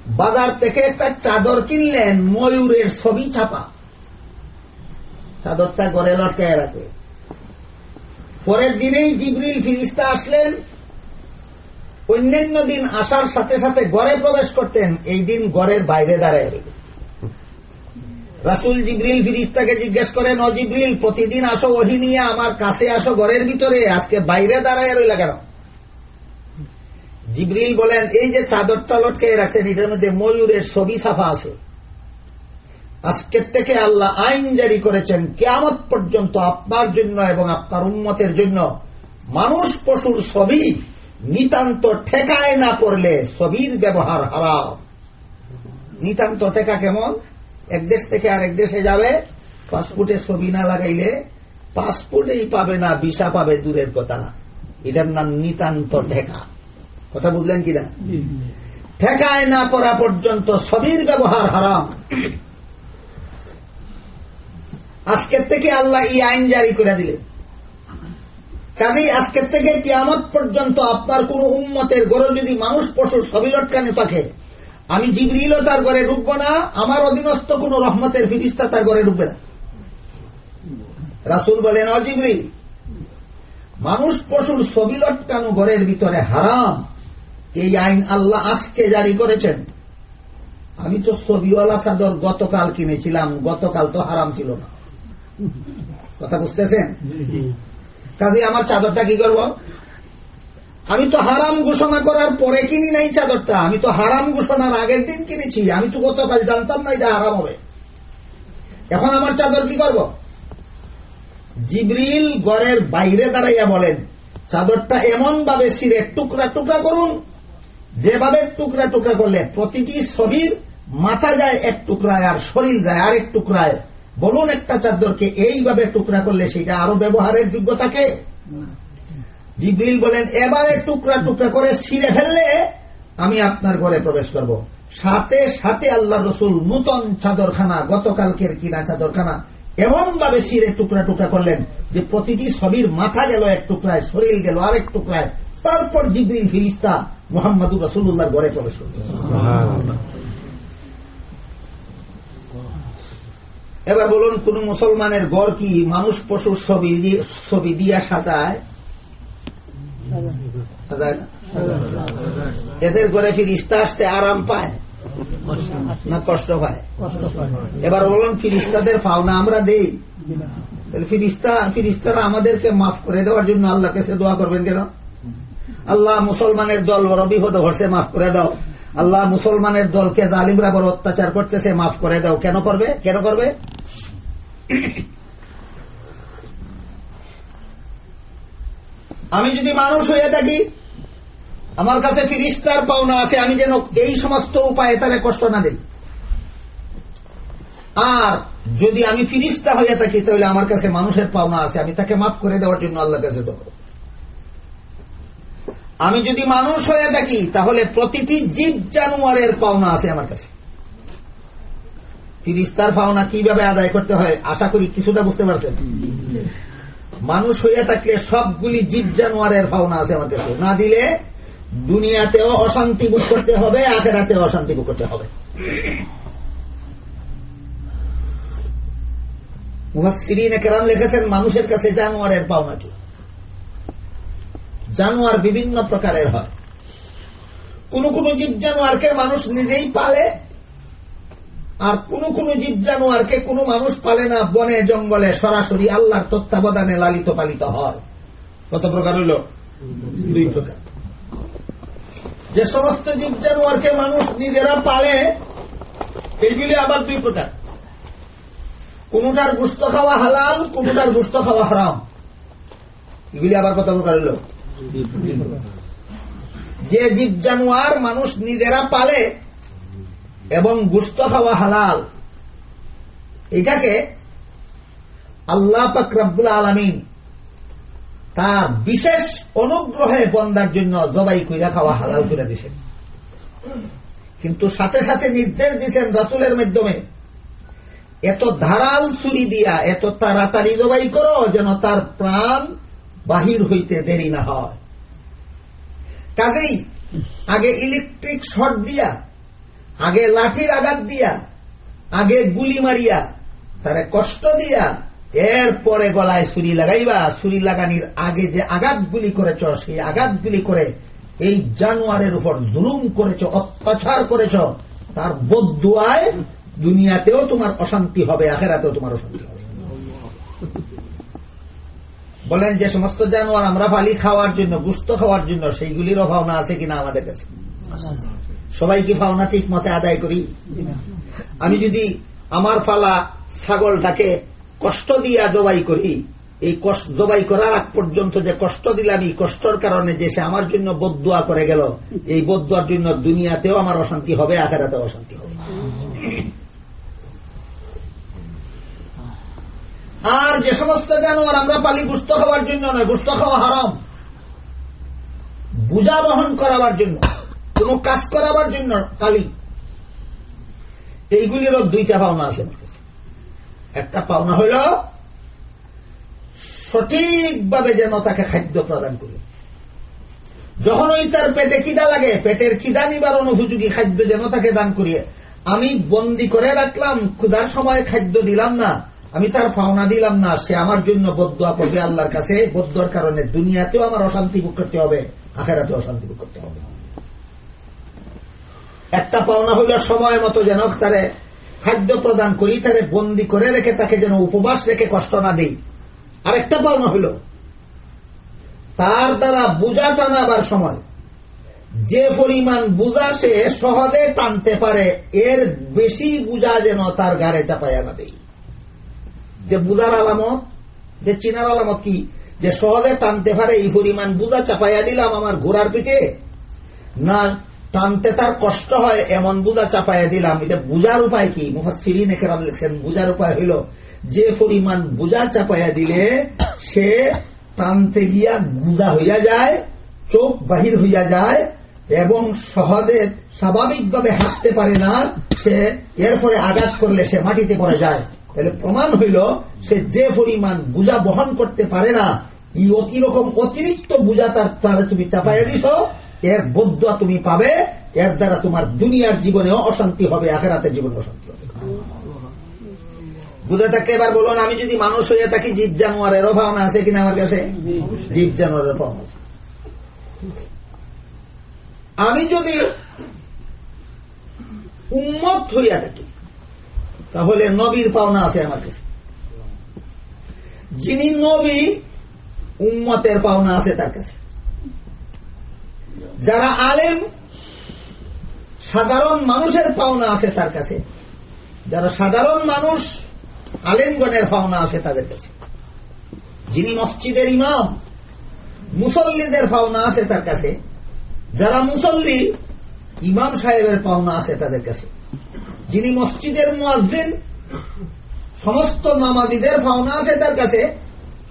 [SPEAKER 2] বাজার থেকে একটা চাদর কিনলেন, ময়ূরের ছবি ছাপা। চাদরটা ঘরে লটকায় রাখে। পরের দিনেই জিবরিল ফিরিস্তা আসলেন। অন্যান্য দিন আসার সাথে সাথে গড়ে প্রবেশ করতেন, এই দিন গড়ের বাইরে দাঁড়ায় রইল রাসুল জিবরিল ফিরিস্তাকে জিজ্ঞেস করেন, ও জিবরিল, প্রতিদিন আসো, ওহি নিয়ে আমার কাছে আসো ঘরের ভিতরে। আজকে বাইরে দাঁড়ায় রইল কেন? জিবরিল বলেন, এই যে চাদরটা লটকে রাখছেন, এটার মধ্যে ময়ূরের ছবি ছাপা আছে। আজকের থেকে আল্লাহ আইন জারি করেছেন, কেয়ামত পর্যন্ত আপনার জন্য এবং আপনার উন্মতের জন্য মানুষ পশুর ছবি নিতান্ত ঠেকায় না পড়লে ছবির ব্যবহার হারাও নিতান্ত ঠেকা কেমন? এক দেশ থেকে আরেক দেশে যাবে, পাসপোর্টে ছবি না লাগাইলে পাসপোর্টেই পাবে না, ভিসা পাবে, দূরের কথা। এটার নাম নিতান্ত ঠেকা। কথা বুঝলেন কিনা? ঠেকায় না পড়া পর্যন্ত ছবির ব্যবহার হারাম। আজকের থেকে আল্লাহ এই আইন জারি করে দিলেন। কাজেই আজকের থেকে কিয়ামত পর্যন্ত আপনার কোন উন্মতের গড়ে যদি মানুষ পশুর ছবি লটকানে থাকে আমি জিবরিলও তার ঘরে ঢুকবো না আমার অধীনস্থ কোন রহমতের ফিরিস্তা তার ঘরে ঢুকবে না। রাসুল বলেন অজিবরি মানুষ পশুর ছবি লটকানো ঘরের ভিতরে হারাম। এই আইন আল্লাহ আজকে জারি করেছেন। আমি তো ছবিওয়ালা চাদর গতকাল কিনেছিলাম, গতকাল তো হারাম ছিল না। কথা বুঝতেছেন? কাজে আমার চাদরটা কি করব? আমি তো হারাম ঘোষণা করার পরে কিনি নাই চাদরটা। আমি তো হারাম ঘোষণার আগের দিন কিনেছি। আমি তো গতকাল জানতাম না এটা হারাম হবে। এখন আমার চাদর কি করব? জিবরিল গড়ের বাইরে দাঁড়াইয়া বলেন, চাদরটা এমন ভাবে সিরে টুকরা টুকরা করুন যেভাবে টুকরা টুকরা করলে প্রতিটি ছবির মাথা যায় এক টুকরায় আর শরীর যায় আরেক টুকরায়। বলুন একটা চাদরকে এইভাবে টুকরা করলে সেটা আরও ব্যবহারের যোগ্য থাকে? জিব্রিল বলেন, এবারে টুকরা টুকরা করে ছিঁড়ে ফেললে আমি আপনার ঘরে প্রবেশ করব। সাথে সাথে আল্লাহ রসুল নূতন চাদরখানা, গতকালকের কিনা চাদরখানা এমন ভাবে ছিঁড়ে টুকরা টুকরা করলেন যে প্রতিটি ছবির মাথা গেল এক টুকরায়, শরীর গেল আরেক টুকরায়। তারপর জিব্রিল ফিরিস্তা মোহাম্মদুর রসুল্লাহ ঘরে প্রবেশ করলেন এবার বলুন, কোন মুসলমানের গড় কি মানুষ পশুর ছবি দিয়া সাজায়? এদের গড়ে ফিরিস্তা আসতে আরাম পায় না কষ্ট পায়? এবার বলুন, ফিরিস্তাদের পাওনা আমরা দেই? ফিরিস্তা ফিরিস্তারা আমাদেরকে মাফ করে দেওয়ার জন্য আল্লাহ কাছে দোয়া করবেন কেন? আল্লাহ মুসলমানের দল বড় বিপদ হচ্ছে মাফ করে দাও। আল্লাহ মুসলমানের দলকে জালিমরা বড় অত্যাচার করতেছে, মাফ করে দাও। কেন করবে? কেন করবে? আমি যদি মানুষ হয়ে থাকি, আমার কাছে ফিরিস্তার পাওনা আছে, আমি যেন এই সমস্ত উপায়ে তারে কষ্ট না দিই। আর যদি আমি ফিরিস্তা হয়ে থাকি, তাহলে আমার কাছে মানুষের পাওনা আছে, আমি তাকে মাফ করে দেওয়ার জন্য আল্লাহ কাছে দেবো আমি যদি মানুষ হয়ে থাকি, তাহলে প্রতিটি জীব জানুয়ারের পাওনা আছে আমার কাছে। ফিরিস্তার পাওনা কীভাবে আদায় করতে হয়, আশা করি কিছুটা বুঝতে পারছেন? মানুষ হয়ে থাকলে সবগুলি জীব জানোয়ারের পাওনা আছে আমার কাছে। না দিলে দুনিয়াতেও অশান্তি ভোগ করতে হবে, আখেরাতেও অশান্তি ভোগ করতে হবে। মুহাসিরিনে কেরাম লিখেছেন, মানুষের কাছে জানোয়ারের পাওনা কি? জানোয়ার বিভিন্ন প্রকারের হয়। কোন কোন জীব জানোয়ারকে মানুষ নিজেই পালে, আর কোন কোন জীব জানোয়ারকে কোন মানুষ পালে না, বনে, জঙ্গলে সরাসরি আল্লাহর তত্ত্বাবধানে লালিত পালিত হয়। কত প্রকার হইল? দুই প্রকার। যে সমস্ত জীব জানোয়ারকে মানুষ নিজেরা পালে এইগুলি আবার দুই প্রকার। কোনটার গুস্ত খাওয়া হালাল, কোনটার গুস্ত খাওয়া হারাম। এগুলি আবার কত প্রকার হইল? যে জীব জানোয়ার মানুষ নিজেরা পালে এবং গুস্ত খাওয়া হালাল, এটাকে আল্লাহ পাক রব্বুল আলমিন তার বিশেষ অনুগ্রহে বন্দার জন্য জবাই কইরা খাওয়া হালাল করে দিছেন। কিন্তু সাথে সাথে নির্দেশ দিচ্ছেন রাসুলের মাধ্যমে, এত ধারাল ছুরি দিয়া, এত তাড়াতাড়ি জবাই করো যেন তার প্রাণ বাহির হইতে দেরি না হয়। কাজেই আগে ইলেকট্রিক শর্ট দিয়া, আগে লাঠির আঘাত দিয়া, আগে গুলি মারিয়া, তারে কষ্ট দিয়া এরপরে গলায় ছুরি লাগাইবা। ছুরি লাগানির আগে যে আঘাতগুলি করেছ, সেই আঘাতগুলি করে এই জানোয়ারের উপর জুলুম করেছ, অত্যাচার করেছ, তার বদুয়ায় দুনিয়াতেও তোমার অশান্তি হবে, আখেরাতেও তোমার অশান্তি হবে। বলেন যে সমস্ত জানোয়ার আমরা পালি খাওয়ার জন্য, গুস্ত খাওয়ার জন্য, সেইগুলির অভাবনা আছে কিনা আমাদের কাছে? সবাই কি পাওনা ঠিক মতে আদায় করি? আমি যদি আমার পালা ছাগলটাকে কষ্ট দিয়া জবাই করি, এই জবাই করার আগ পর্যন্ত যে কষ্ট দিলাম, এই কষ্টর কারণে যে সে আমার জন্য বদুয়া করে গেল, এই বদুয়ার জন্য দুনিয়াতেও আমার অশান্তি হবে, আখেরাতেও অশান্তি হবে। আর যে সমস্ত জানোয়ার আমরা পালি গুস্ত খাওয়ার জন্য নয় গুস্ত খাওয়া হারাম। বুঝা বহন করাবার জন্য, কোন কাজ করাবার জন্য কালি এইগুলিরও দুইটা পাওনা আছে একটা পাওনা হইল, সঠিকভাবে যেন তাকে খাদ্য প্রদান করি। যখন ওই তার পেটে কিদা লাগে, পেটের কিদা নিবারণ উপযোগী খাদ্য যেন তাকে দান করিয়ে, আমি বন্দি করে রাখলাম, ক্ষুধার সময় খাদ্য দিলাম না আমি তার পাওনা দিলাম না, সে আমার জন্য বদুয়া করবে আল্লাহর কাছে। বদুয়ার কারণে দুনিয়াতেও আমার অশান্তি ভোগ করতে হবে আখেরাতে অশান্তি ভোগ করতে হবে। একটা পাওনা হইল সময় মতো যেন তারে খাদ্য প্রদান করি, তারে বন্দি করে রেখে তাকে যেন উপবাস রেখে কষ্ট না দিই। আরেকটা পাওনা হইল, তার দ্বারা বোঝা টানাবার সময়। যে পরিমাণ বুঝা সে সহজে টানতে পারে, এর বেশি বুঝা যেন তার গাড়ে চাপাইয়া না দেই। যে বুজার আলামত, যে চিনার আলামত কি? যে সহজে টানতে পারে এই পরিমাণ বুজা চাপাইয়া দিলাম আমার ঘোড়ার পিঠে? না, টানতে তার কষ্ট হয়, এমন বুজা চাপাইয়া দিলাম। এটা বুঝার উপায় কি? মুহাসিরিন একরাম লিখছেন, বুজার উপায় হইল, যে পরিমাণ বুঝা চাপাইয়া দিলে সে টানতে গিয়া গুদা হইয়া যায়, চোখ বাহির হইয়া যায়, এবং সহজে স্বাভাবিকভাবে হাঁটতে পারে না, সে এরপরে আঘাত করলে সে মাটিতে পড়ে যায়। তাহলে প্রমাণ হইল সে যে পরিমাণ বুঝা বহন করতে পারে না এই রকম অতিরিক্ত বুঝা তার তুমি চাপাইয়া দিছ এর বদুয়া তুমি পাবে এর দ্বারা তোমার দুনিয়ার জীবনেও অশান্তি হবে আখেরাতের জীবনে অশান্তি হবে। বুঝে থাকলে এবার বলুন আমি যদি মানুষ হয়ে থাকি জীব জানোয়ারেরও ভাবনা আছে কিনা আমার কাছে? জীব জানোয়ারের ভাবনা আমি যদি উন্মত হইয়া থাকি তাহলে নবীর পাওনা আছে আমার কাছে। যিনি নবী, উম্মতের পাওনা আছে তার কাছে। যারা আলেম, সাধারণ মানুষের পাওনা আছে তার কাছে। যারা সাধারণ মানুষ, আলেমগণের পাওনা আছে তাদের কাছে। যিনি মসজিদের ইমাম, মুসল্লিদের পাওনা আছে তার কাছে। যারা মুসল্লি, ইমাম সাহেবের পাওনা আছে তাদের কাছে। যিনি মসজিদের মুয়াজ্জিন, সমস্ত নমাজিদের পাওনা আছে তার কাছে,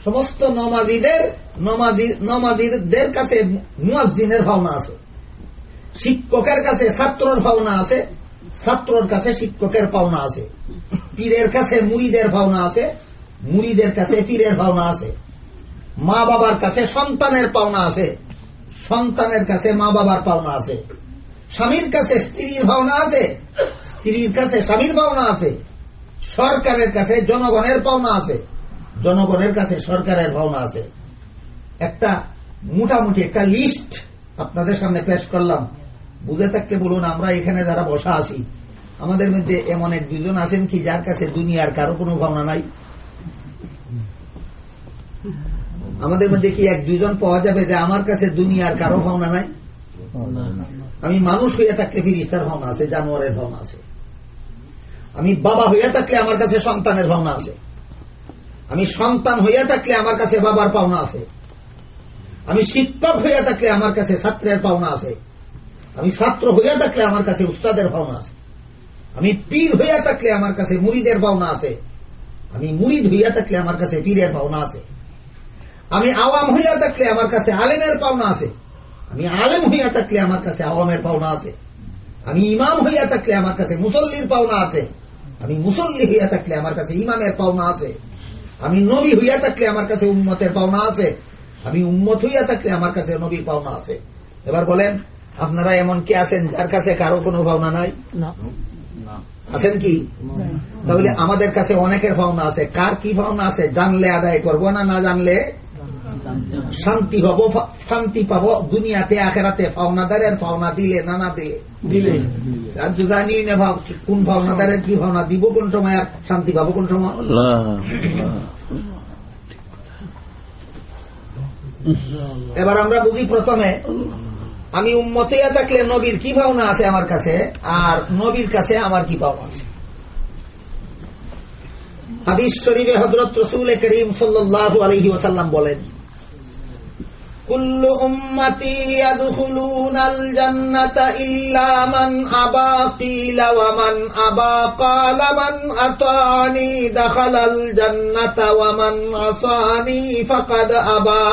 [SPEAKER 2] সমস্ত নমাজিদের নমাজিদের কাছে মুয়াজ্জিনের ভাবনা আছে। শিক্ষকের কাছে ছাত্রর ভাবনা আছে, ছাত্রর কাছে শিক্ষকের পাওনা আছে। পীরের কাছে মুড়িদের ভাবনা আছে, মুড়িদের কাছে পীরের ভাবনা আছে। মা বাবার কাছে সন্তানের পাওনা আছে, সন্তানের কাছে মা বাবার পাওনা আছে। স্বামীর কাছে স্ত্রীর ভাবনা আছে? স্ত্রীর কাছে স্বামীর ভাবনা আছে? সরকারের কাছে জনগণের পাওনা আছে? জনগণের কাছে সরকারের ভাবনা আছে? একটা মোটামুটি একটা লিস্ট আপনাদের সামনে পেশ করলাম। বুঝে থাকতে বলুন, আমরা এখানে যারা বসা আছি, আমাদের মধ্যে এমন এক দুজন আছেন কি, যার কাছে দুনিয়ার কারও কোনো ভাবনা নাই? আমাদের মধ্যে কি এক দুজন পাওয়া যাবে যে আমার কাছে দুনিয়ার কারও ভাবনা নাই? আমি মানুষ হইয়া থাকলে ফিরিস্তার ভাবনা আছে, জানোয়ারের ভাবনা আছে। আমি বাবা হইয়া থাকলে আমার কাছে সন্তানের ভাবনা আছে। আমি সন্তান হইয়া থাকলে আমার কাছে বাবার পাওনা আছে। আমি শিক্ষক হইয়া থাকলে আমার কাছে ছাত্রের পাওনা আছে। আমি ছাত্র হইয়া থাকলে আমার কাছে উস্তাদের পাওনা আছে। আমি পীর হইয়া থাকলে আমার কাছে মুড়িদের পাওনা আছে। আমি মুড়িদ হইয়া থাকলে আমার কাছে পীরের পাওনা আছে। আমি আওয়াম হইয়া থাকলে আমার কাছে আলেমের পাওনা আছে। আমি আলেম হইয়া থাকলে আমার কাছে আওয়ামের পাওনা আছে। আমি ইমাম হইয়া থাকলে আমার কাছে মুসল্লির পাওনা আছে। আমি মুসল্লি হইয়া থাকলে আমার কাছে ইমামের পাওনা আছে। আমি নবী হইয়া থাকলে আমার কাছে উম্মতের পাওনা আছে। আমি উম্মত হইয়া থাকলে আমার কাছে নবীর পাওনা আছে। এবার বলেন আপনারা এমন কি আছেন যার কাছে কারও কোনো পাওনা নাই? আছেন কি? তাহলে আমাদের কাছে অনেকের পাওনা আছে। কার কি পাওনা আছে? জানলে আদায় করব না না জানলে? শান্তি হব শান্তি পাবো দুনিয়াতে আখেরাতে পাওনাদারের পাওনা দিলে না না দিলে।
[SPEAKER 1] দিলে।
[SPEAKER 2] আর জানি না ভাব কোন ভাবনাদারের কি ভাবনা দিব কোন সময় আর শান্তি পাবো কোন সময়? এবার আমরা বুঝি প্রথমে আমি উম্মতিয়া থাকলে নবীর কি ভাবনা আছে আমার কাছে আর নবীর কাছে আমার কি পাওনা আছে? হাদিস শরীফে হজরত রসুল করিম সাল্লাল্লাহু আলাইহি ওয়াসাল্লাম বলেন কুল্লু উম্মতি ইয়াদখুলুনাল জান্নাতা ইল্লা মান আবা কিলা ওয়া মান আবা ক্বালা মান আতানি দাখালাল জান্নাতা ওয়া মান আসানি ফাকাদ আবা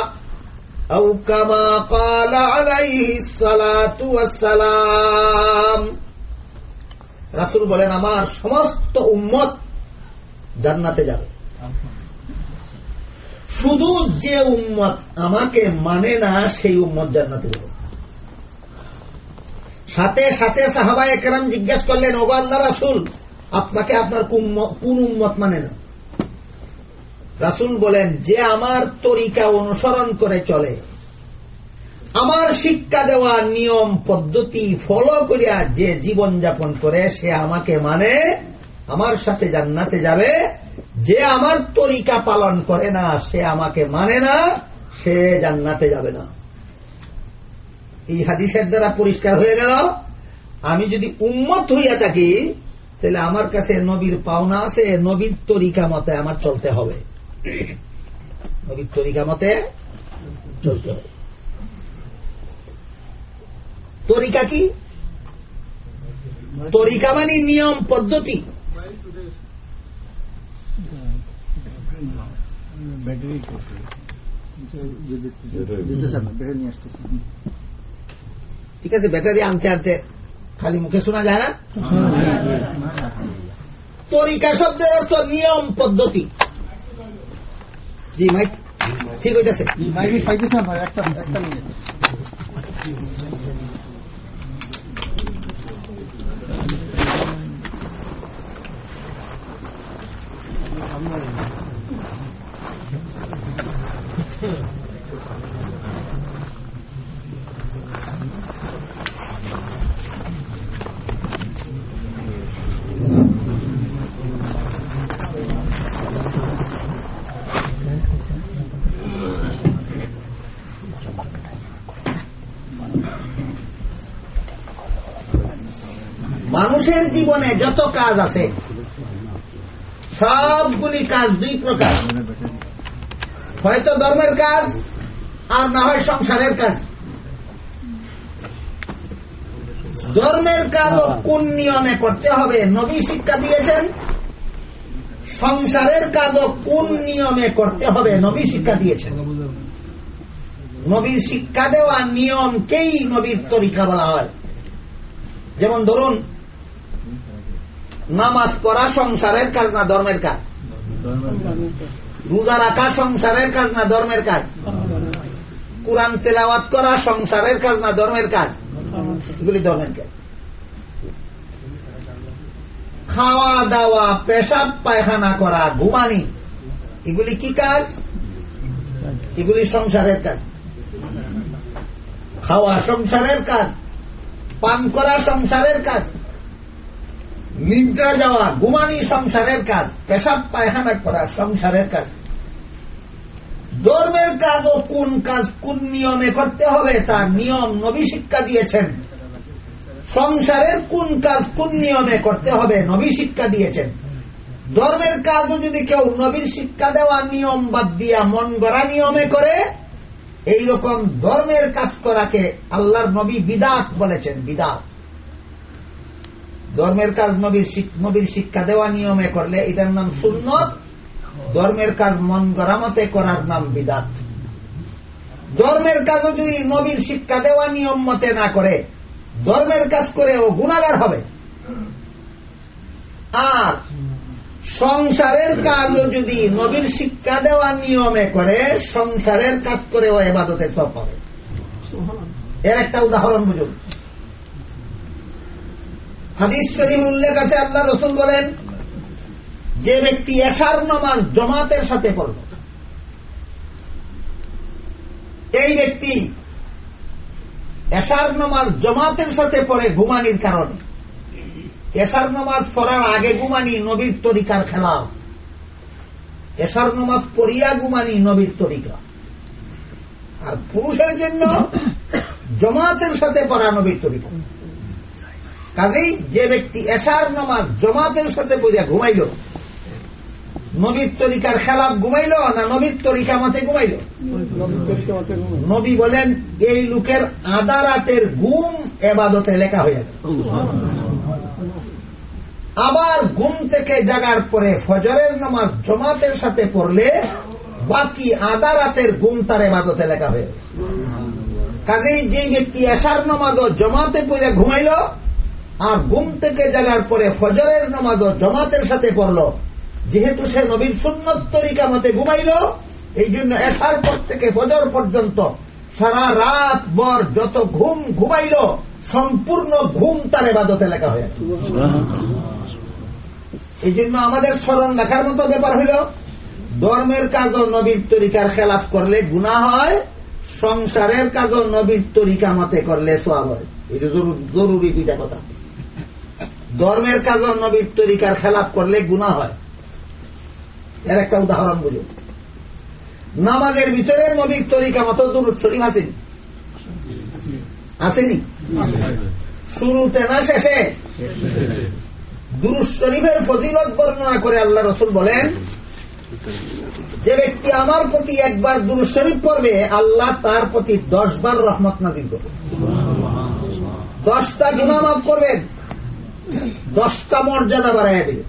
[SPEAKER 2] আও কামা ক্বালা আলাইহিস সালাতু ওয়াস সালাম রাসূল বলেন আমার সমস্ত উম্মত জান্নাতে যাবে। শুধু যে উম্মত আমাকে মানে না, সেই উম্মত জান্নাতে যাবে। সাথে সাথে সাহাবা একরাম জিজ্ঞেস করলেন, ওগো আল্লাহ রাসুল, আপনাকে আপনার কোন উম্মত মানে না? রাসুল বলেন, যে আমার তরিকা অনুসরণ করে চলে, আমার শিক্ষা দেওয়া, নিয়ম, পদ্ধতি ফলো করিয়া যে জীবন যাপন করে, সে আমাকে মানে আমার সাথে জান্নাতে যাবে যে আমার তরিকা পালন করে না, সে আমাকে মানে না, সে জান্নাতে যাবে না। এই হাদিসের দ্বারা পরিষ্কার হয়ে গেল, আমি যদি উন্মত হইয়া থাকি, তাহলে আমার কাছে নবীর পাওনা আছে, নবীর তরিকা মতে আমার চলতে হবে। নবীর তরিকা মতে চলতে হবে। তরিকা কি? তরিকা মানে নিয়ম, পদ্ধতি।
[SPEAKER 1] ব্যাটারি
[SPEAKER 2] ঠিক আছে ব্যাটারি আনতে আনতে খালি মুখে শোনা যায় না? তরিকা শব্দের অর্থ নিয়ম পদ্ধতি। জি মাইক ঠিক হইতেছে।
[SPEAKER 1] মাইকে
[SPEAKER 2] মানুষের জীবনে যত কাজ আছে, সবগুলি কাজ দুই প্রকার। হয়তো ধর্মের কাজ, আর না হয় সংসারের কাজ। ধর্মের কাজও কোন নিয়মে করতে হবে, নবী শিক্ষা দিয়েছেন। সংসারের কাজও কোন নিয়মে করতে হবে, নবী শিক্ষা দিয়েছেন। নবীর শিক্ষা দেওয়া নিয়মকেই নবীর তরিকা বলা হয়। যেমন ধরুন নামাজ পড়া সংসারের কাজ না ধর্মের কাজ? রোজা রাখা সংসারের কাজ না ধর্মের কাজ? কোরআন তেলাওয়াত করা সংসারের কাজ না ধর্মের কাজ? এগুলি ধর্মের কাজ। খাওয়া দাওয়া, পেশাব, পায়খানা করা, ঘুমানি, এগুলি কি কাজ? এগুলি সংসারের কাজ। খাওয়া সংসারের কাজ, পান করা সংসারের কাজ। নিদ্রা যাওয়া, ঘুমানি সংসারের কাজ, পেশাব, পায়খানা করা সংসারের কাজ। ধর্মের কাজ ও কোন কাজ কোন নিয়মে করতে হবে তার নিয়ম নবী শিক্ষা দিয়েছেন। সংসারের কোন কাজ কোন নিয়মে করতে হবে নবী শিক্ষা দিয়েছেন। ধর্মের কাজও যদি কেউ নবীর শিক্ষা দেওয়া নিয়ম বাদ দিয়া মন গড়া নিয়মে করে এই রকম ধর্মের কাজ করাকে আল্লাহর নবী বিদাত বলেছেন, বিদাত। ধর্মের কাজ নবীর নবীর শিক্ষা দেওয়া নিয়মে করলে এটার নাম সুন্নত। ধর্মের কাজ মন গড়া মতে করার নাম বিদাত। ধর্মের কাজও যদি নবীর শিক্ষা দেওয়া নিয়ম মতে না করে, ধর্মের কাজ করে ও গুণাগার হবে। আর সংসারের কাজও যদি নবীর শিক্ষা দেওয়া নিয়মে করে, সংসারের কাজ করে ও এবাদতের সব পাবে এর একটা উদাহরণ বুঝুন। হাদিস শরীফ উল্লেখ আছে, আল্লাহ রসুল বলেন, যে ব্যক্তি এশার নমাজ জমাতের সাথে পড়ল, এই ব্যক্তি এশার নমাজ জমাতের সাথে পড়ে ঘুমানির কারণে। এশার নমাজ পড়ার আগে ঘুমানি নবীর তরিকার খেলাফ। এশার নমাজ পড়িয়া ঘুমানি নবীর তরিকা। আর পুরুষের জন্য জমাতের সাথে পড়া নবীর তরিকা। কাজেই যে ব্যক্তি এশার নমাজ জমাতের সাথে পড়িয়া ঘুমাইল, নবীর তরিকার খেলাফ ঘুমাইল না নবীর তরিকা মতে ঘুমাইল? নবী বলেন, এই লোকের আদা রাতের ঘুম এবাদতে লেখা হয়ে গেল। আবার ঘুম থেকে জাগার পরে ফজরের নামাজ জমাতের সাথে পড়লে বাকি আদা রাতের ঘুম তার এবাদতে লেখা হয়ে গেল। কাজেই যে ব্যক্তি এশার নামাজও জমাতে পড়ে ঘুমাইল আর ঘুম থেকে জাগার পরে ফজরের নামাজও জমাতের সাথে পড়ল। যেহেতু সে নবীর সুন্নত তরিকা মতে ঘুমাইল, এই জন্য এসার পর থেকে ফজর পর্যন্ত সারা রাত বর যত ঘুম ঘুমাইল, সম্পূর্ণ ঘুম তার এবাদতে লেখা হয়ে এই জন্য আমাদের স্মরণ রাখার মতো ব্যাপার হইল, ধর্মের কাজও নবীর তরিকার খেলাফ করলে গুণা হয়, সংসারের কাজও নবীর তরিকা মতে করলে সোয়াব হয়। এটা জরুরি দুইটা কথা। ধর্মের কাজও নবীর তরিকার খেলাফ করলে গুণা হয়। এর একটা উদাহরণ বুঝুন নামাজের ভিতরে নবীর তরিকা মতো দুরুদ শরীফ আসেনি আসেনি? শুরুতে না শেষে? দুরুদ শরীফের ফজিলত বর্ণনা করে আল্লাহ রসুল বলেন, যে ব্যক্তি আমার প্রতি একবার দুরুদ শরীফ পড়বে, আল্লাহ তার প্রতি দশ বার রহমত নাজিল করবে। দশটা গুণা মাফ করবেন। দশটা মর্যাদা বাড়াইয়া দেবে।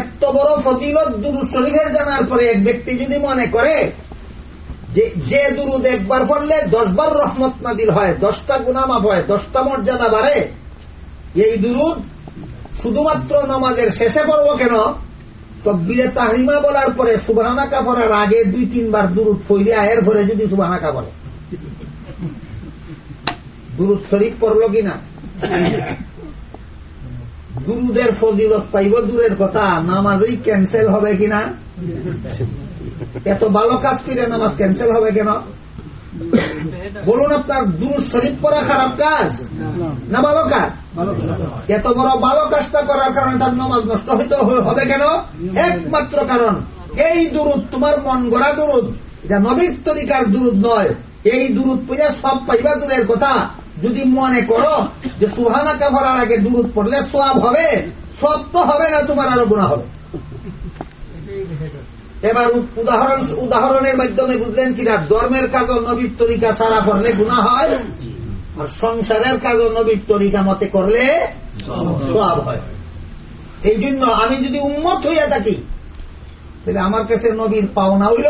[SPEAKER 2] এত বড় ফজিলত দুরুদ শরীফের জানার পরে এক ব্যক্তি যদি মনে করে যে যে দুরুদ একবার পড়লে দশবার রহমত নাদির হয়, দশটা গুণামাপ হয়, দশটা মর্যাদা বাড়ে, এই দুরুদ শুধুমাত্র নমাজের শেষে পড়ব কেন? তকবিরে তাহরিমা বলার পরে সুবাহানাকা পড়ার আগে দুই, তিনবার দুরুদ ফইলে আয়ের ভরে যদি সুবাহানাকা বলে। দুরুদ শরীফ পড়ল কিনা? দুরুদের ফজিলত পাইব, দূরের কথা। নামাজই ক্যান্সেল হবে কিনা এত ভালো কাজ করে নামাজ ক্যান্সেল হবে কেন? বলুন আপনার দুরুদ শরীফ পড়া খারাপ কাজ? না ভালো কাজ? এত বড় ভালো কাজটা করার কারণে তার নামাজ নষ্ট হইতে হবে কেন? একমাত্র কারণ, এই দুরুদ তোমার মন গড়া দুরুদ। এটা নবীর তরিকার দুরুদ নয়। এই দুরুদ পূজা সব পাইবা দূরের কথা। যদি মনে করো যে সুহানা কাপড়ার আগে দুরুদ পড়লে সব হবে সব তো হবে, না তোমার আরও গুণা হবে? এবার উদাহরণ, উদাহরণের মাধ্যমে বুঝলেন কিনা, ধর্মের কাজও নবীর তরিকা সারা করলে গুণা হয়? আর সংসারের কাজও নবীর তরিকা মতে করলে সব হয়। এই জন্য আমি যদি উন্মত হইয়া থাকি, তাহলে আমার কাছে নবীর পাওনা হইল,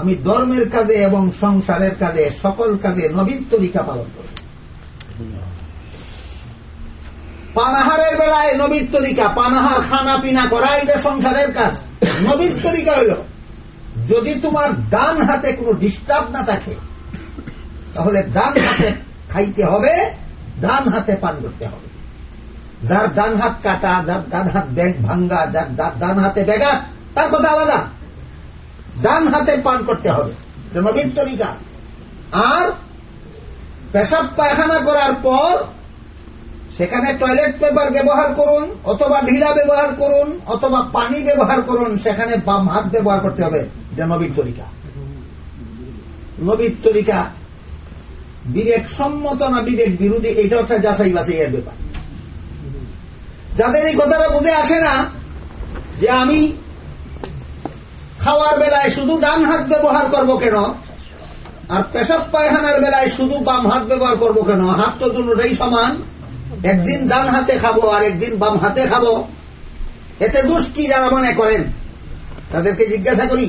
[SPEAKER 2] আমি ধর্মের কাজে এবং সংসারের কাজে, সকল কাজে নবীর তরিকা পালন করি। পানাহারের বেলায় নবীর তরিকা, পানাহার খানা পিনা করা এটা সংসারের কাজ। নবীর তরিকা হইল, যদি তোমার ডান হাতে কোনো ডিস্টার্ব না থাকে, তাহলে ডান হাতে খাইতে হবে, ডান হাতে পান করতে হবে। যার ডান হাত কাটা, যার ডান হাত ব্যাগ ভাঙ্গা, যার ডান হাতে ব্যাঘাত, তার কথা আলাদা। ডান হাতে পান করতে হবে নবীর তরিকা। আর পেশাব পায়খানা করার পর সেখানে টয়লেট পেপার ব্যবহার করুন, অথবা ঢিলা ব্যবহার করুন, অথবা পানি ব্যবহার করুন, সেখানে বাম হাত ব্যবহার করতে হবে। এটা নবীর তরিকা। নবীর তরিকা বিবেক সম্মত না বিবেক বিরোধী এটা একটা যাচাই বাছাই এর ব্যাপার। যাদের এই কথাটা বুঝে আসে না, যে আমি খাওয়ার বেলায় শুধু ডান হাত ব্যবহার করব কেন আর পেশাব পায়খানার বেলায় শুধু বাম হাত ব্যবহার করব কেন? হাত তো দুটোটাই সমান। একদিন ডান হাতে খাব আর একদিন বাম হাতে খাব। এতে দোষ কি যারা মনে করেন? তাদেরকে জিজ্ঞাসা করি।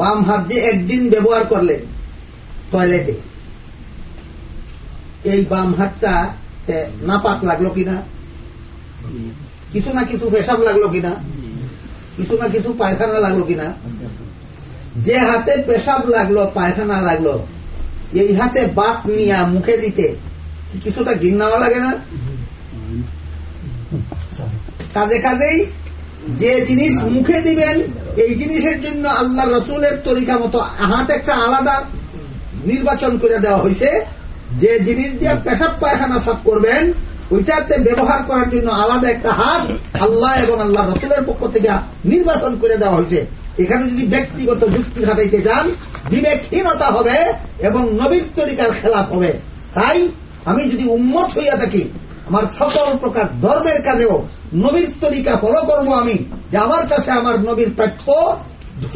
[SPEAKER 2] বাম হাত যে একদিন ব্যবহার করলেন টয়লেটে, এই বাম হাতটা নাপাক লাগল কিনা? কিছু না কিছু পেশাব লাগল কিনা? কিছু না কিছু পায়খানা লাগল কিনা? যে হাতে পেশাব লাগল, পায়খানা লাগল, এই হাতে বাত নিয়া মুখে দিতে, কিছুটা ঘিন্নাও লাগে না? কাজে কাজেই যে জিনিস মুখে দিবেন, এই জিনিসের জন্য আল্লাহ রসুলের তরিকা মতো হাত একটা আলাদা নির্বাচন করে দেওয়া হয়েছে যে জিনিস দিয়ে পেশাব পায়খানা সাফ করবেন, ওইটাতে ব্যবহার করার জন্য আলাদা একটা হাত আল্লাহ এবং আল্লাহ রসুলের পক্ষ থেকে নির্বাচন করে দেওয়া হয়েছে এখানে যদি ব্যক্তিগত যুক্তি খাটাইতে যান, বিবেকহীনতা হবে এবং নবীর তরিকার খেলাফ হবে। তাই আমি যদি উন্মত হইয়া থাকি, আমার সকল প্রকার ধর্মের কাজেও নবীর তরিকা ফলো করব আমি, যে আমার কাছে আমার নবীর প্রাপ্য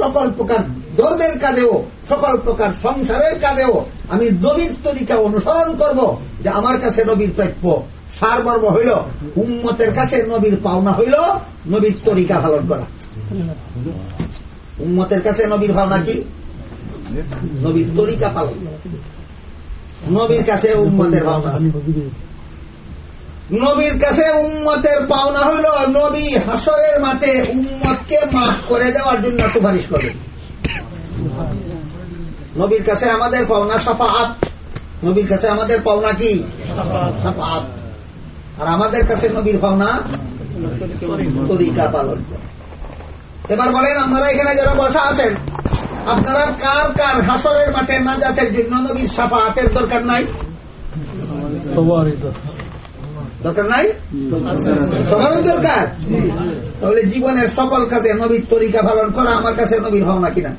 [SPEAKER 2] সকল প্রকার ধর্মের কাজেও, সকল প্রকার সংসারের কাজেও আমি নবীর তরিকা অনুসরণ করব, যে আমার কাছে নবীর প্রাপ্য। সারমর্ম হইল, উম্মতের কাছে নবীর পাওনা হইল, নবীর তরিকা পালন করা। উম্মতের কাছে নবীর ভাবনা কি? নবীর তরিকা পালন। নবীর কাছে উম্মতের ভাবনা নবীর কাছে উম্মতের পাওনা হইল নবী হাসরের মাঠে উম্মতকে মাফ করে দেওয়ার জন্য সুপারিশ করবেন নবীর কাছে আমাদের পাওনা সাফাত নবীর কাছে আমাদের পাওনা কি? সাফাত আর আমাদের কাছে নবীর পাওনা তরিকা পালন। করা। এবার বলেন, আপনারা এখানে যারা বসা আছেন, আপনারা কার কার হাসরের মাঠে নাজাতের জন্য নবীর সাফাতের দরকার নাই? দরকার নাই? সবারই দরকার? তাহলে জীবনের সকল কাজে নবীর তরিকা পালন করা আমার কাছে নবীর হওয়া কিনা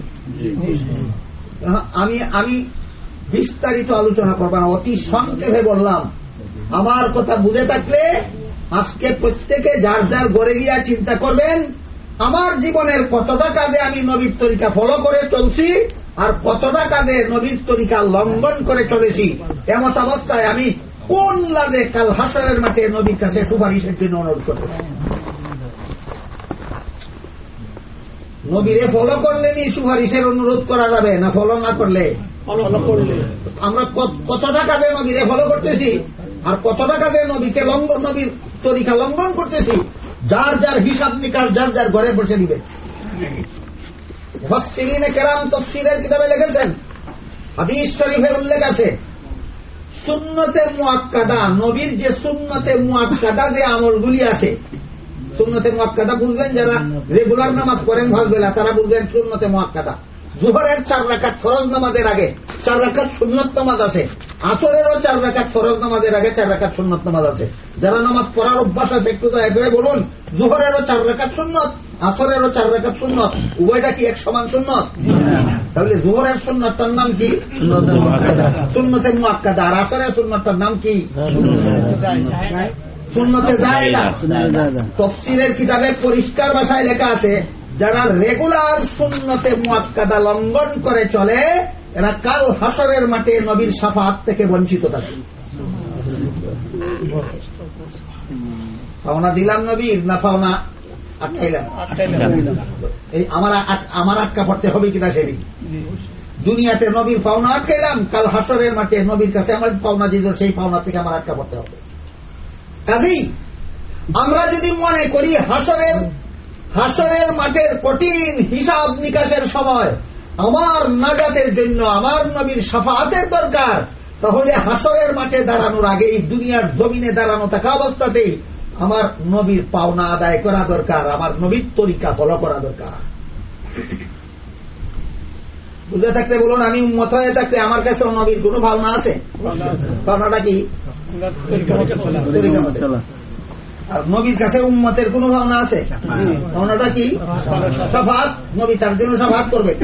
[SPEAKER 2] আমি আমি বিস্তারিত আলোচনা করব না, অতি সংক্ষেপে বললাম। আমার কথা বুঝে থাকলে আজকে প্রত্যেকে যার যার গড়ে গিয়া চিন্তা করবেন আমার জীবনের কতটা কাজে আমি নবীর তরিকা ফলো করে চলছি আর কতটা কাজে নবীর তরিকা লঙ্ঘন করে চলেছি এমত অবস্থায় আমি কোন লাদে কাল হাসরের মাঠে নবীর কাছে সুপারিশের জন্য অনুরোধ করতে নবীরে ফলো করলে নি সুপারিশের অনুরোধ করা যাবে না ফলো না করলে? আমরা কত- কতটা কাজে নবীরে ফলো করতেছি আর কতটা কাজে নবীকে লঙ্ঘন নবীর তরিকা লঙ্ঘন করতেছি যার যার হিসাব নিকাশ, যার যার ঘরে বসে মুফাসসিরিনে কেরাম তফসিরের কিতাবে লিখেছেন, হাদিস শরীফে উল্লেখ আছে, সুন্নতে মুয়াক্কাদা নবীর যে সুন্নতে মুয়াক্কাদা যে আমলগুলি আছে, সুন্নতে মুয়াক্কাদা বুঝবেন যারা রেগুলার নামাজ পড়েন ভাজবেলা তারা বুঝবেন সুন্নতে মুয়াক্কাদা জুহরের চার রাকাত ফরজ নামাজের আগে চার রাকাত সুন্নত নামাজ আছে, আসরেরও চার রাকাত ফরজ নামাজের আগে চার রাকাত সুন্নত নামাজ আছে। যারা নামাজ পড়ার অভ্যাস আছে, একটু দয়া করে বলুন, জুহরেরও চার রাকাত সুন্নত, আসরেরও চার রাকাত সুন্নত, উভয়টা কি এক সমান সুন্নত? তাহলে জুহরের সুন্নতটার নাম কি? সুন্নতে মুয়াক্কাদা আর আসরের সুন্নতটার নাম কি? সুন্নতে জায়েদা তফসিলের কিতাবে পরিষ্কার ভাষায় লেখা আছে, যারা রেগুলার সুন্নতে মুয়াক্কাদা লঙ্ঘন করে চলে, এরা কাল হাসরের মাঠে নবীর সাফাত থেকে বঞ্চিত থাকে। পাওনা দিলাম নবীর না পাওনা আটকাইলাম। এই আমার আমার আটকা পড়তে হবে কিনা সেদিন। দুনিয়াতে নবীর পাওনা আটকাইলাম কাল হাসরের মাঠে নবীর কাছে আমার পাওনা দিল সেই পাওনা থেকে আমার আটকা পড়তে হবে। কাজেই আমরা যদি মনে করি হাসরের হাসরের মাঠের কঠিন হিসাব নিকাশের সময় আমার নাজাতের জন্য আমার নবীর সাফাতের দরকার তাহলে হাসরের মাঠে দাঁড়ানোর আগে এই দুনিয়ার জমিনে দাঁড়ানো থাকা অবস্থাতেই আমার নবীর পাওনা আদায় করা দরকার, আমার নবীর তরিকা ফলো করা দরকার। বুঝে থাকতে বলুন, আমি মত হয়ে থাকতে আমার কাছে নবীর কোনো ভাবনা আছে? ভাবনাটা কি? আর নবীর কাছে উম্মতের কোনো ভাবনা আছে? ভাবনাটা কি? সাফাত। নবী তার জন্য সাফাত করবে।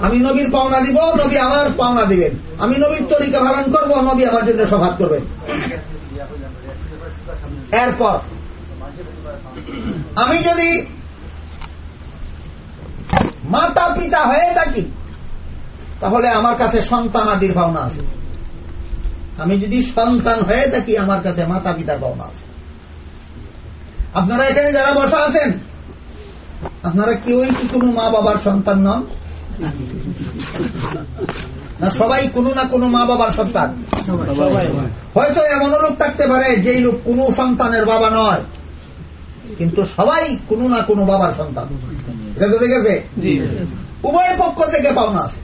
[SPEAKER 2] আমি নবীর পাওনা দিব, নবী আমার পাওনা দিবেন। আমি নবীর তরিকা পালন করব, নবী আমার জন্য সাফাত করবেন। এরপর, আমি যদি মাতা পিতা হয়ে থাকি, তাহলে আমার কাছে সন্তানাদির ভাবনা আছে। আমি যদি সন্তান হয়ে থাকি, আমার কাছে মাতা পিতার ভাবনা আছে। আপনারা এখানে যারা বসা আছেন, আপনারা কেউই কি কোনো মা বাবার সন্তান নন? না সবাই কোনো না কোনো মা বাবার সন্তান। হয়তো এমনও লোক থাকতে পারে যেই লোক কোনো সন্তানের বাবা নয়। কিন্তু সবাই কোনো না কোনো বাবার সন্তান। এটা তো ঠিক আছে উভয় পক্ষ থেকে পাওনা আছে।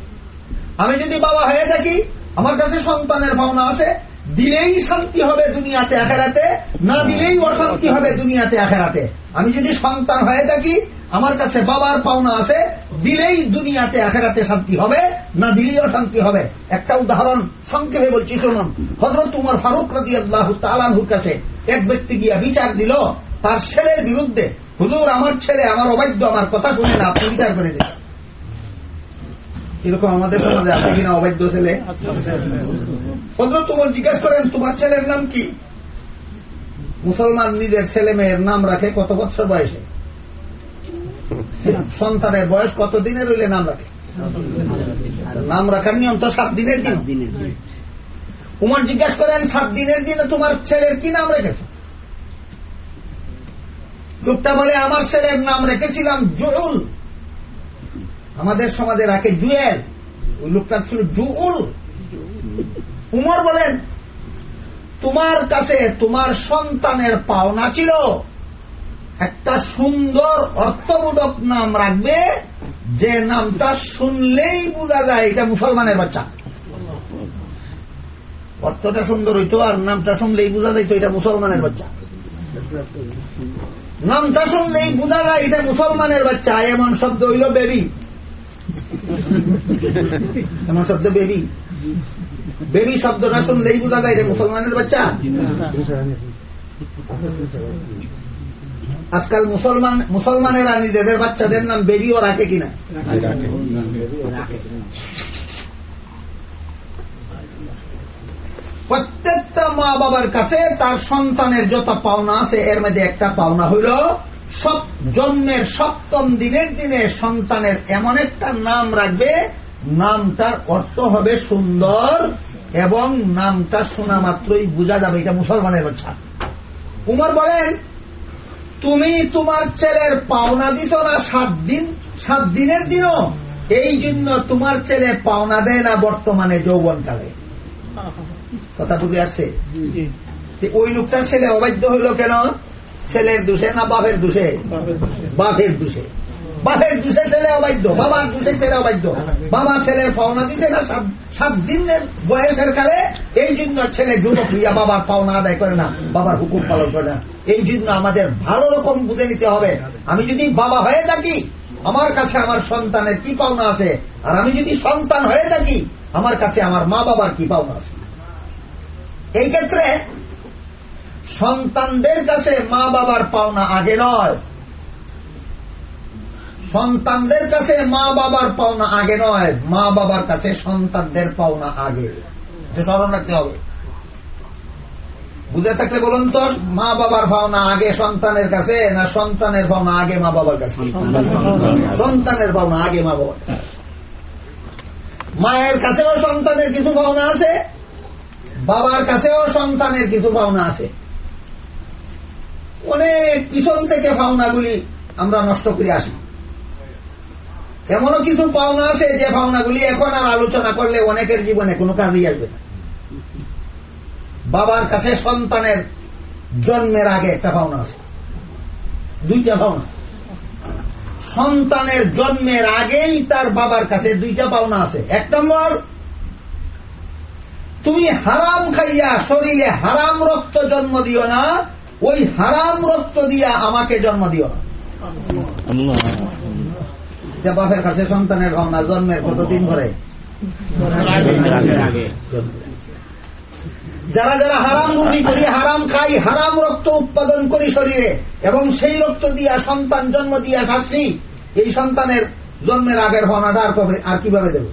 [SPEAKER 2] আমি যদি বাবা হয়ে থাকি আমার কাছে সন্তানের পাওনা আছে। দিলেই শান্তি হবে দুনিয়াতে আখেরাতে। না দিলেই অশান্তি হবে দুনিয়াতে আখেরাতে। আমি যদি সন্তান হয়ে থাকি আমার কাছে বাবার পাওনা আছে, দিলেই দুনিয়াতে আখেরাতে শান্তি হবে, না দিলেই অশান্তি হবে। একটা উদাহরণ সংক্ষেপে বলছি, শুনুন। হজরত উমর ফারুক রাজি আল্লাহ তালানহুর কাছে এক ব্যক্তি গিয়া বিচার দিল, তার ছেলের বিরুদ্ধে, হুজুর, আমার ছেলে, আমার অবাধ্য, আমার কথা শুনে না, আপনি বিচার করে দিন। এরকম আমাদের সমাজে আছে কিনা অবাধ্য ছেলে? হজরত তোমার জিজ্ঞেস করেন, তোমার ছেলের নাম কি? মুসলমান নিজের ছেলে মেয়ের নাম রাখে কত বছর বয়সে? সন্তানের বয়স কত দিনের হইলে নাম রাখে? নাম রাখার নিয়ম তো সাত দিনের দিন। উমর জিজ্ঞাসা করেন সাত দিনের দিনে তোমার ছেলের কি নাম রেখেছ? লোকটা বলে আমার ছেলের নাম রেখেছিলাম জুল আমাদের সমাজে রাখে জুয়েল। ওই লোকটা ছিল জুউল উমর বলেন তোমার কাছে তোমার সন্তানের পাওনা ছিল। একটা সুন্দর অর্থবোধক নাম রাখবে, যে নামটা শুনলেই বোঝা যায় এটা মুসলমানের বাচ্চা। অর্থটা সুন্দর হইতো আর নামটা শুনলেই বোঝা যাইতো এটা মুসলমানের বাচ্চা। নামটা শুনলেই বোঝা যায় এটা মুসলমানের বাচ্চা, এমন শব্দ হইল বেবি। এমন শব্দ বেবি। বেবি শব্দটা শুনলেই বোঝা যায় এটা মুসলমানের বাচ্চা। আজকাল মুসলমান, মুসলমানেরা নিজেদের বাচ্চাদের নাম বেবিও রাখে কিনা? প্রত্যেকটা মা বাবার কাছে তার সন্তানের যত পাওনা আছে, এর মধ্যে একটা পাওনা হইল সব জন্মের সপ্তম দিনের দিনে সন্তানের এমন একটা নাম রাখবে, নামটার অর্থ হবে সুন্দর এবং নামটা শোনা মাত্রই বোঝা যাবে এটা মুসলমানের বাচ্চা। উমর বলেন তুমি তোমার ছেলের পাওনা দিছ না সাত দিন? সাত দিনের দিনও? এই জন্য তোমার ছেলে পাওনা দেয় না বর্তমানে যৌবনকালে। কথা বুঝে আসছে? ওই লোকটার ছেলে অবাধ্য হইল কেন? ছেলের দোষে না বাপের দোষে। বাপের দোষে। বাপের দোষে ছেলে অবাধ্য, বাবার দোষে ছেলে অবাধ্য। বাবা ছেলের পাওনা দিতে না, সাত দিনের বয়সের কালে এই জন্য ছেলে যুবক হইয়া বাবার পাওনা আদায় করে না, বাবার হুকুম পালন করে না। এই জন্য আমাদের ভালো রকম বুঝে নিতে হবে। আমি যদি বাবা হয়ে থাকি, আমার কাছে আমার সন্তানের কি পাওনা আছে? আর আমি যদি সন্তান হয়ে থাকি, আমার কাছে আমার মা বাবার কি পাওনা আছে? এই ক্ষেত্রে সন্তানদের কাছে মা বাবার পাওনা আগে নয়। সন্তানদের কাছে মা বাবার পাওনা আগে নয় মা বাবার কাছে সন্তানদের পাওনা আগে। স্মরণ রাখতে হবে। বুঝে থাকলে বলুন তো মা বাবার পাওনা আগে সন্তানের কাছে না সন্তানের পাওনা আগে মা বাবার কাছে? সন্তানের পাওনা আগে মা বাবার মায়ের কাছেও সন্তানের কিছু পাওনা আছে, বাবার কাছেও সন্তানের কিছু পাওনা আছে। অনেক পিছন থেকে পাওনাগুলি আমরা নষ্ট করে আসি। এমনও কিছু পাওনা আছে যে পাওনাগুলি এখন আর আলোচনা করলে অনেকের জীবনে কোনো কাজই আসবে না। বাবার কাছে সন্তানের জন্মের আগে একটা পাওনা আছে। দুইটা পাওনা। সন্তানের জন্মের আগেই তার বাবার কাছে দুইটা পাওনা আছে। এক নম্বর, তুমি হারাম খাইয়া শরীরে হারাম রক্ত জন্ম দিও না, ওই হারাম রক্ত দিয়া আমাকে জন্ম দিও না। বাপের কাছে সন্তানের ভাবনা জন্মের কতদিন ধরে যারা যারা হারাম রুটি করি, হারাম খাই, হারাম রক্ত উৎপাদন করি শরীরে, এবং সেই রক্ত দিয়া সন্তান জন্ম দিয়া শাস্তি, এই সন্তানের জন্মের আগের ভাবনাটা আর কবে আর কীভাবে দেব?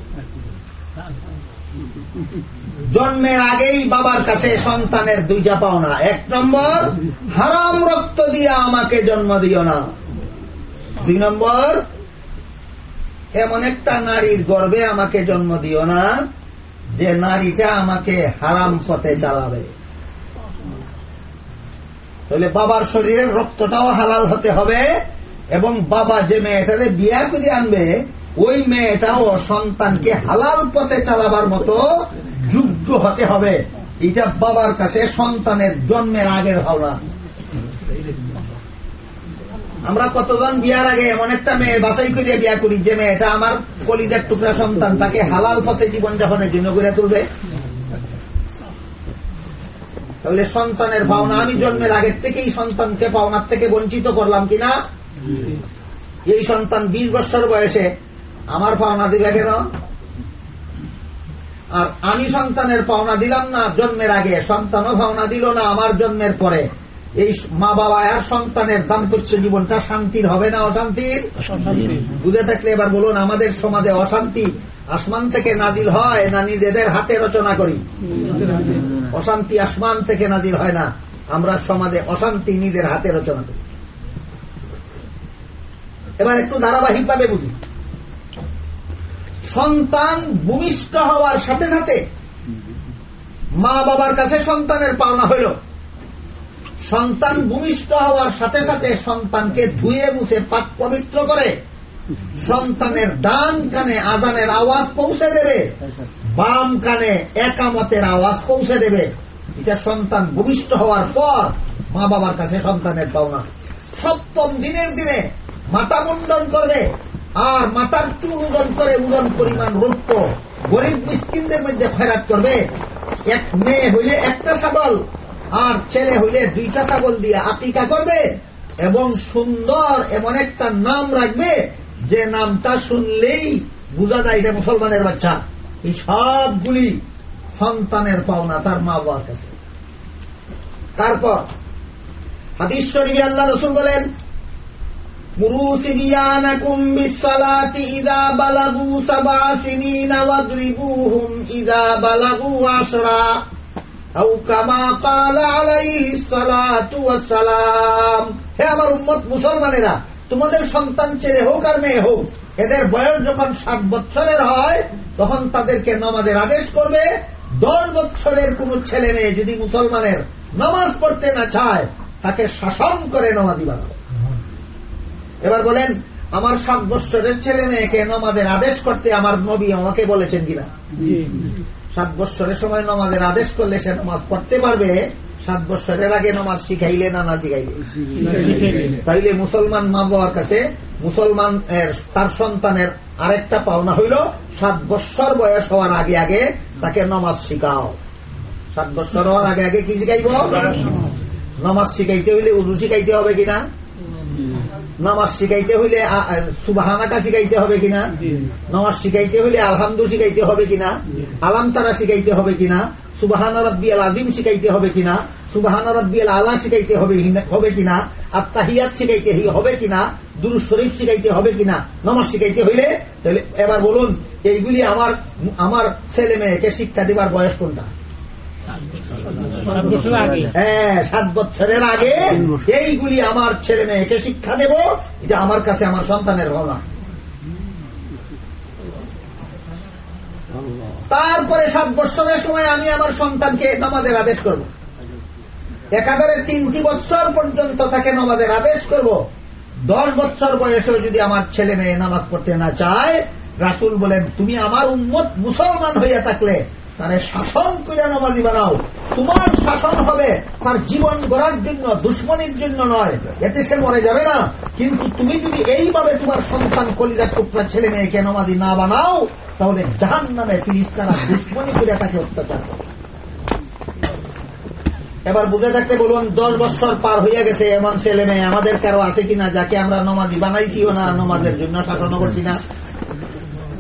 [SPEAKER 2] জন্মের আগেই বাবার কাছে সন্তানের দুইটা পাওনা। এক নম্বর, হারাম রক্ত দিয়া আমাকে জন্ম দিও না। দুই নম্বর এমন একটা নারীর গর্বে আমাকে জন্ম দিও না, যে নারীটা আমাকে হারাম পথে চালাবে। তাহলে বাবার শরীরের রক্তটাও হালাল হতে হবে, এবং বাবা যে মেয়েটারে বিয়া করে আনবে, ওই মেয়েটাও সন্তানকে হালাল পথে চালাবার মতো যোগ্য হতে হবে। এটা বাবার কাছে সন্তানের জন্মের আগের ভাবনা। আমরা কতজন বিয়ার আগে এমন একটা মেয়ে বাছাই করে বিয়া করি যে মেয়েটা আমার কলিদের টুকরা সন্তান, তাকে হালাল পথে জীবন যাপনের জন্য করে তুলবে? তাহলে সন্তানের পাওনা, আমি জন্মের আগের থেকেই সন্তানকে পাওনার থেকে বঞ্চিত করলাম কিনা? এই সন্তান বিশ বছর বয়সে আমার পাওনা দিবে কেন? আর আমি সন্তানের পাওনা দিলাম না, জন্মের আগে সন্তানও পাওনা দিল না, আমার জন্মের পরে। এই মা বাবা আর সন্তানের দাম্পত্য জীবনটা শান্তির হবে না অশান্তির? বুঝে থাকলে এবার বলুন আমাদের সমাজে অশান্তি আসমান থেকে নাজিল হয় না নিজেদের হাতে রচনা করি? অশান্তি আসমান থেকে নাজিল হয় না আমরা সমাজে অশান্তি নিজের হাতে রচনা করি। এবার একটু ধারাবাহিক ভাবে বুঝি। সন্তান ভূমিষ্ঠ হওয়ার সাথে সাথে মা বাবার কাছে সন্তানের পাওনা হইল। সন্তান ভূমিষ্ঠ হওয়ার সাথে সাথে সন্তানকে ধুয়ে মুছে পাক পবিত্র করে। সন্তানের ডান কানে আজানের আওয়াজ পৌঁছে দেবে। বাম কানে একামতের আওয়াজ পৌঁছে দেবে। এটা সন্তান ভূমিষ্ঠ হওয়ার পর মা বাবার কাছে সন্তানের পাওনা। সপ্তম দিনের দিনে মাথা মুন্ডন করবে। আর মাথার চুল উদন করে উদন পরিমাণ রৌপ্য গরিব মিসকিনদের মধ্যে খয়রাত করবে। এক মেয়ে হইলে একটা ছাগল। আর ছেলে হইলে দুইটা ছাগল দিয়ে আকিকা করবে এবং সুন্দর এমন একটা নাম রাখবে যে নামটা শুনলেই বোঝা যায় এটা মুসলমানের বাচ্চা। এই সবগুলি সন্তানের পাওনা তার মা বাবার কাছে। তারপর হাদিস আল্লাহ রসুল বলেন ইদা ইদা أو كما قال عليه الصلاة والسلام হে আমার উম্মত মুসলমানেরা তোমাদের সন্তান ছেলে হোক আর মেয়ে হোক এদের বয়স যখন সাত বৎসরের হয় তখন তাদেরকে নমাজের আদেশ করবে দশ বৎসরের কোন ছেলে মেয়ে যদি মুসলমানের নমাজ পড়তে না চায় তাকে শাসন করে নমাজি বানাবে এবার বলেন আমার সাত বৎসরের ছেলে মেয়েকে নমাজের আদেশ করতে আমার নবী আমাকে বলেছেন কিনা সাত বৎসরের সময় নমাজের আদেশ করলে সে নমাজ পড়তে পারবে, সাত বৎসরের আগে নমাজ শিখাইলে না না শিখাইলে? তাইলে মুসলমান মা বাবার কাছে মুসলমান তার সন্তানের আরেকটা পাওনা হইল, সাত বৎসর বয়স হওয়ার আগে আগে তাকে নমাজ শিখাও। সাত বৎসর হওয়ার আগে আগে কি শিখাইব? নমাজ শিখাইতে হইলে উর্দু শিখাইতে হবে কিনা? নামাজ শিখাইতে হইলে সুবাহানাকা শিখাইতে হবে কিনা? নামাজ শিখাইতে হইলে আলহামদু শিখাইতে হবে কিনা? আলাম তারা শিখাইতে হবে কিনা? সুবাহান রব্বিয়াল আজিম শিখাইতে হবে কিনা? সুবাহান রব্বিয়াল আলা শিখাইতে হবে হবে কিনা? আর তাহিয়াত শিখাইতে হবে কিনা? দুরু শরীফ শিখাইতে হবে কিনা? নামাজ শিখাইতে হইলে তাহলে এবার বলুন এইগুলি আমার আমার ছেলে মেয়েকে শিক্ষা দিবার বয়স কোনটা? হ্যাঁ সাত বছরের আগে এইগুলি আমার ছেলে মেয়েকে শিক্ষা দেব এটা আমার কাছে আমার সন্তানের ভাবনা তারপরে সাত বৎসরের সময় আমি আমার সন্তানকে নামাজের আদেশ করব। একাধারে তিনটি বৎসর পর্যন্ত তাকে নামাজের আদেশ করব। দশ বৎসর বয়সেও যদি আমার ছেলে মেয়ে নামাজ পড়তে না চায় রাসুল বলেন তুমি আমার উন্মত মুসলমান হইয়া থাকলে তারে শাসন করে নমাজি বানাও। তোমার শাসন হবে তার জীবন গড়ার জন্য, দুশ্মনির জন্য নয়। এতে সে মরে যাবে না। কিন্তু তুমি যদি এইভাবে তোমার সন্তান কলিজার টুকরা ছেলে মেয়েকে নমাজি না বানাও, তাহলে জাহান নামে ফিরিস্তারা দুশ্মনী করে তাকে অত্যাচার এবার বুঝে থাকতে বলুন, দশ বছর পার হইয়া গেছে, এমন ছেলে মেয়ে আমাদের কারও আছে কিনা, যাকে আমরা নমাজি বানাইছিও না, নমাজের জন্য শাসন করছি না?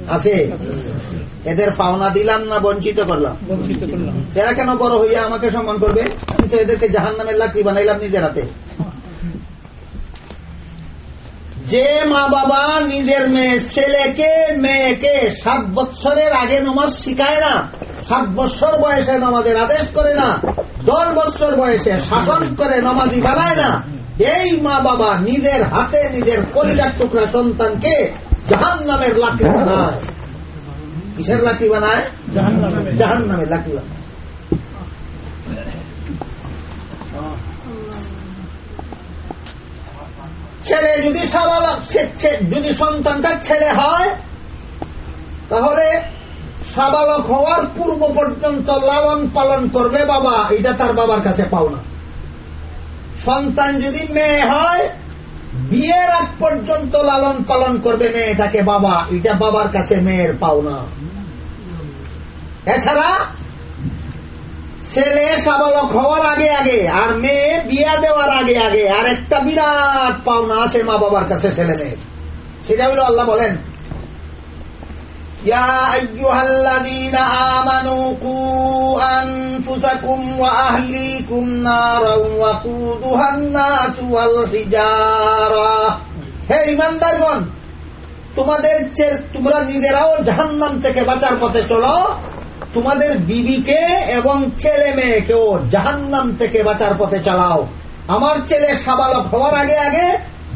[SPEAKER 2] আছে? এদের পাওনা দিলাম না বঞ্চিত করলাম? এরা কেন বড় হইয়া আমাকে সম্মান করবে? আমি তো এদেরকে জাহান নামের লাকড়ি বানাইলাম নিজের হাতে যে মা বাবা নিজের মেয়ে ছেলেকে মেয়েকে সাত বৎসরের আগে নমাজ শিখায় না সাত বৎসর বয়সে নমাজের আদেশ করে না দশ বৎসর বয়সে শাসন করে নমাজি বানায় না এই মা বাবা নিজের হাতে নিজের কলিজার টুকরা সন্তানকে জাহান নামের লাকড়ি বানায়। কিসের লাকড়ি বানায় জাহান নামের লাকড়ি বানায় ছেলে যদি সবাল যদি সন্তানটা ছেলে হয় তাহলে সাবালক হওয়ার পূর্ব পর্যন্ত লালন পালন করবে বাবা এটা তার বাবার কাছে পাওনা। সন্তান যদি মেয়ে হয় বিয়ের আগ পর্যন্ত লালন পালন করবে মেয়েটাকে বাবা এটা বাবার কাছে মেয়ের পাওনা। এছাড়া ছেলে সাবালক হওয়ার আগে আগে আর মেয়ে বিয়া দেওয়ার আগে আগে আর একটা বিরাট পাওনা আছে মা বাবার কাছে ছেলে মেয়ে সেটা হলো আল্লাহ বলেন يا أيها الذين آمنوا قوا أنفسكم وأهليكم نارا وقودها الناس والحجارة হে ইমানদারগণ তোমাদের চে- তোমরা নিজেরাও জাহান্নাম থেকে বাঁচার পথে চলো তোমাদের বিবিকে এবং ছেলে মেয়েকেও জাহান্নাম থেকে বাঁচার পথে চালাও। আমার ছেলে সাবালক হওয়ার আগে আগে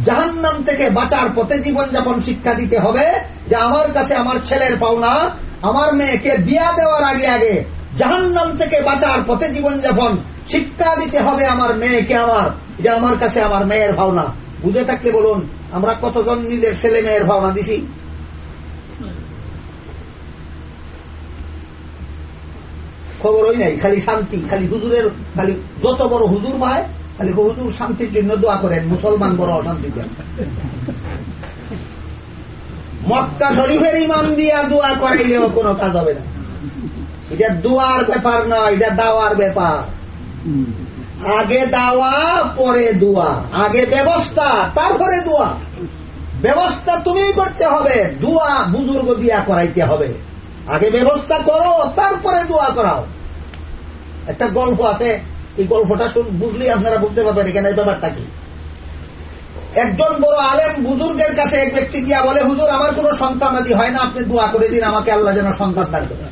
[SPEAKER 2] জাহান্নাম থেকে বাঁচার পথে জীবনযাপন শিক্ষা দিতে হবে যে আমার কাছে আমার ছেলের পাওনা, আমার মেয়েকে বিয়া দেওয়ার আগে আগে জাহান্নাম থেকে বাঁচার পথে জীবনযাপন শিক্ষা দিতে হবে আমার মেয়েকে আমার, যে আমার কাছে আমার মেয়ের ভাওনা। বুঝে থাকলে বলুন, আমরা কতজন নিজের ছেলে মেয়ের ভাওনা দিছি? খবরই নাই, খালি শান্তি, খালি হুজুরের, খালি যত বড় হুজুর পায় খালি হুজুর শান্তির জন্য দোয়া করেন, মুসলমান বড় অশান্তিতে মক্কা শরীফের ইমাম দিয়া দোয়া করাইলেও কোনো কাজ হবে না। এটা দোয়ার ব্যাপার নয় এটা দাওয়ার ব্যাপার। আগে দাওয়া, পরে দোয়া। আগে ব্যবস্থা, তারপরে দোয়া। ব্যবস্থা তুমিই করতে হবে, দোয়া বুজুর্গ দিয়া করাইতে হবে। আগে ব্যবস্থা করো, তারপরে দোয়া করাও। একটা গল্প আছে, এই গল্পটা শুন বুঝলি আপনারা বুঝতে পারবেন এখানে ব্যাপারটা কি। একজন বড় আলেম বুজুর্গের কাছে এক ব্যক্তি গিয়া বলে, হুজুর, আমার কোনো সন্তান আদি হয় না, আপনি দোয়া করে দিন, আমাকে আল্লাহ যেন সন্তান দান করে।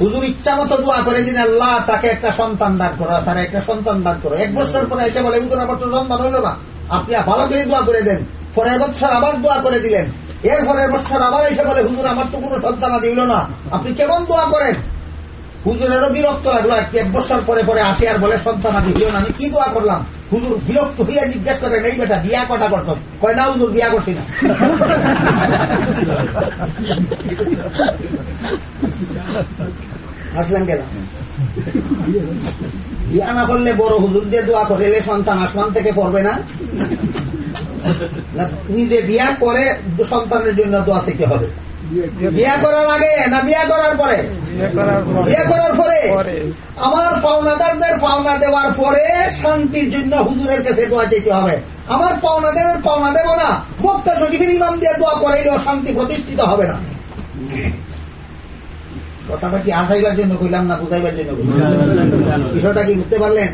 [SPEAKER 2] হুজুর ইচ্ছা মতো দোয়া করে দিন, আল্লাহ, তাকে একটা সন্তান দান করো, তারা একটা সন্তান দান করো। এক বছর পরে এসে বলে, হুজুর, আমার তো সন্তান হইল না, আপনি ভালো করে দোয়া করে দেন। পরের বছর আবার দোয়া করে দিলেন। এর পরের বছর আবার এসে বলে, হুজুর, আমার তো কোনো সন্তান আদি হইল না, আপনি কেমন দোয়া করেন? হুজুরেরও বিরক্ত লাগল আর এক বছর পরে পরে আসে আর বলে সন্তান আদি হইল না। আমি কি দোয়া করলাম? হুজুর বিরক্ত হইয়া জিজ্ঞেস করে নেই বেটা বিয়া কটা করতো কয় না হুজুর বিয়া করছি না। আসলেন কেন? বিয়া না করলে বড় হুজুর দিয়ে দোয়া করিলে সন্তান আসমান থেকে পড়বে না? না, নিজে বিয়া করে সন্তানের জন্য দোয়া শিখতে হবে। বিয়া করার আগে না বিয়া করার পরে? বিয়ে করার পরে। আমার পাওনাদারদের পাওনা দেওয়ার পরে শান্তির জন্য হুজুরের কাছে দোয়া যেতে হবে। আমার পাওনাদারের পাওনা দেব না বক্তা শরীফের ইমাম দিয়ে দোয়া করাইলেও শান্তি প্রতিষ্ঠিত হবে না। কথাটা কি আসাইবার জন্য কইলাম না বুঝাইবার জন্য বিষয়টা কি বুঝতে পারলেন?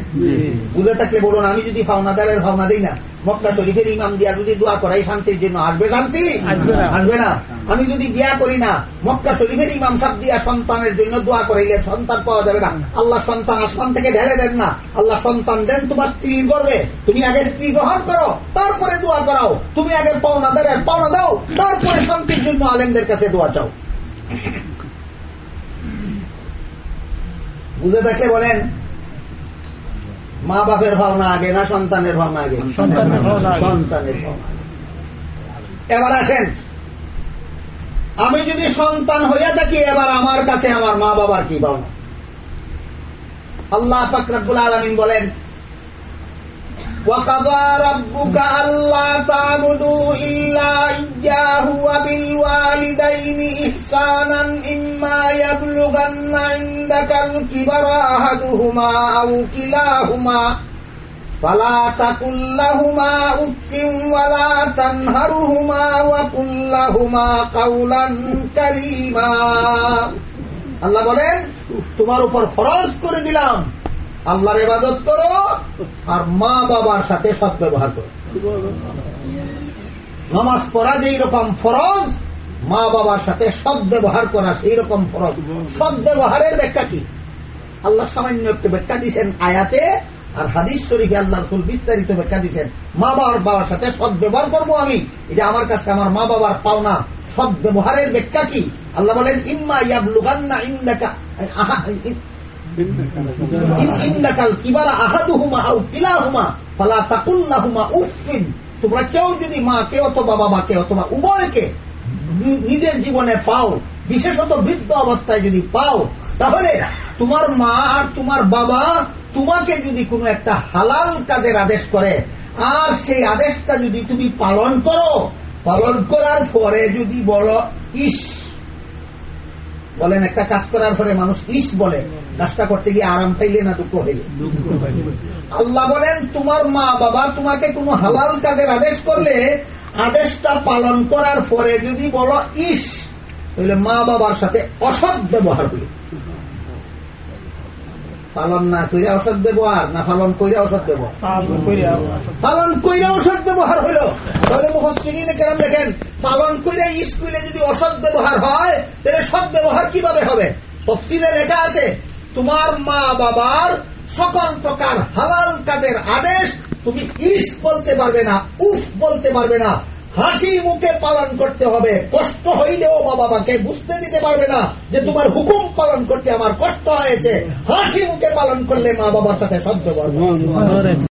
[SPEAKER 2] বুঝে থাকলে বলুন আমি যদি পাওনাদারের ভাওনা দিই না মক্কা শরীফের ইমাম দিয়া যদি দোয়া করাই শান্তির জন্য আসবে শান্তি?
[SPEAKER 1] আসবে না।
[SPEAKER 2] আমি যদি বিয়া করি না মক্কা শরীফের ইমাম সাহ দিয়া সন্তানের জন্য দোয়া করাইলে সন্তান পাওয়া যাবে না। আল্লাহ সন্তান আসমান থেকে ঢেলে দেন না। আল্লাহ সন্তান দেন তোমার স্ত্রী করবে তুমি আগে স্ত্রী গ্রহণ করো তারপরে দোয়া করাও। তুমি আগে পাওনা পাওনাদারের পাওনা দাও তারপরে শান্তির জন্য আলেমদের কাছে দোয়া চাও। বুঝে থাকলে বলেন মা বাপের ভাবনা আগে না সন্তানের ভাবনা আগে?
[SPEAKER 1] সন্তানের ভাবনা।
[SPEAKER 2] এবার আসেন আমি যদি সন্তান হইয়া থাকি এবার আমার কাছে আমার মা বাবার কি ভাবনা? আল্লাহ ফাকরাবুল আলমিন বলেন وقضى ربك ألا تعبدوا إلا إياه وبالوالدين إحسانا إما يبلغن عندك الكبر أحدهما أو كلاهما فلا تقل لهما أف ولا تنهرهما وقل لهما قولا كريما আল্লাহ বলেন তোমার উপর ফরজ করে দিলাম আল্লাহর ইবাদত করো আর মা বাবার সাথে সৎ ব্যবহার করো। নামাজ পড়া যেই রকম ফরজ, মা বাবার সাথে সৎ ব্যবহার করা সেই রকম ফরজ। সৎ ব্যবহারের ব্যাখ্যা কি? আল্লাহ সামান্য একটু ব্যাখ্যা দিচ্ছেন আয়াতে, আর হাদিস শরীফে আল্লাহ রসুল বিস্তারিত ব্যাখ্যা দিচ্ছেন মা বাবার বাবার সাথে সৎ ব্যবহার করব আমি? এটা আমার কাছে আমার মা বাবার পাওনা। সৎ ব্যবহারের ব্যাখ্যা কি? আল্লাহ বলেন, ইম্মা ইয়াবলুগান্না ইন্নাকা তোমরা কেউ যদি মা, কে অথবা বাবাকে অথবা উভয়কে নিজের জীবনে পাও, বিশেষত বৃদ্ধ অবস্থায় যদি পাও, তাহলে তোমার মা আর তোমার বাবা তোমাকে যদি কোনো একটা হালাল কাজের আদেশ করে, আর সেই আদেশটা যদি তুমি পালন করো, পালন করার পরে যদি বলো, ইস বলেন একটা কাজ করার পরে মানুষ ইস বলে কাজটা করতে গিয়ে আরাম পাইলে না দুঃখ হইলে আল্লাহ বলেন তোমার মা বাবা তোমাকে কোনো হালাল কাজের আদেশ করলে আদেশটা পালন করার পরে যদি বলো ইস তাহলে মা বাবার সাথে অসৎ ব্যবহার হইল। পালন না কইরা অসৎ ব্যবহার না পালন কইরা অসৎ ব্যবহার? পালন কইরা অসৎ ব্যবহার হইল। তাহলে মুহসিন কেন দেখেন পালন কইরা স্কুলে যদি অসৎ ব্যবহার হয় তাহলে সৎ ব্যবহার কীভাবে হবে? তফসিলে লেখা আছে তোমার মা বাবার সকল প্রকার হালাল কাজের আদেশ তুমি ইস বলতে পারবে না উফ বলতে পারবে না। হাসি মুখে পালন করতে হবে। কষ্ট হইলেও বাবা মাকে বুঝতে দিতে পারবে না যে তোমার হুকুম পালন করতে আমার কষ্ট হয়েছে। হাসি মুখে পালন করলে মা বাবার সাথে সদ্য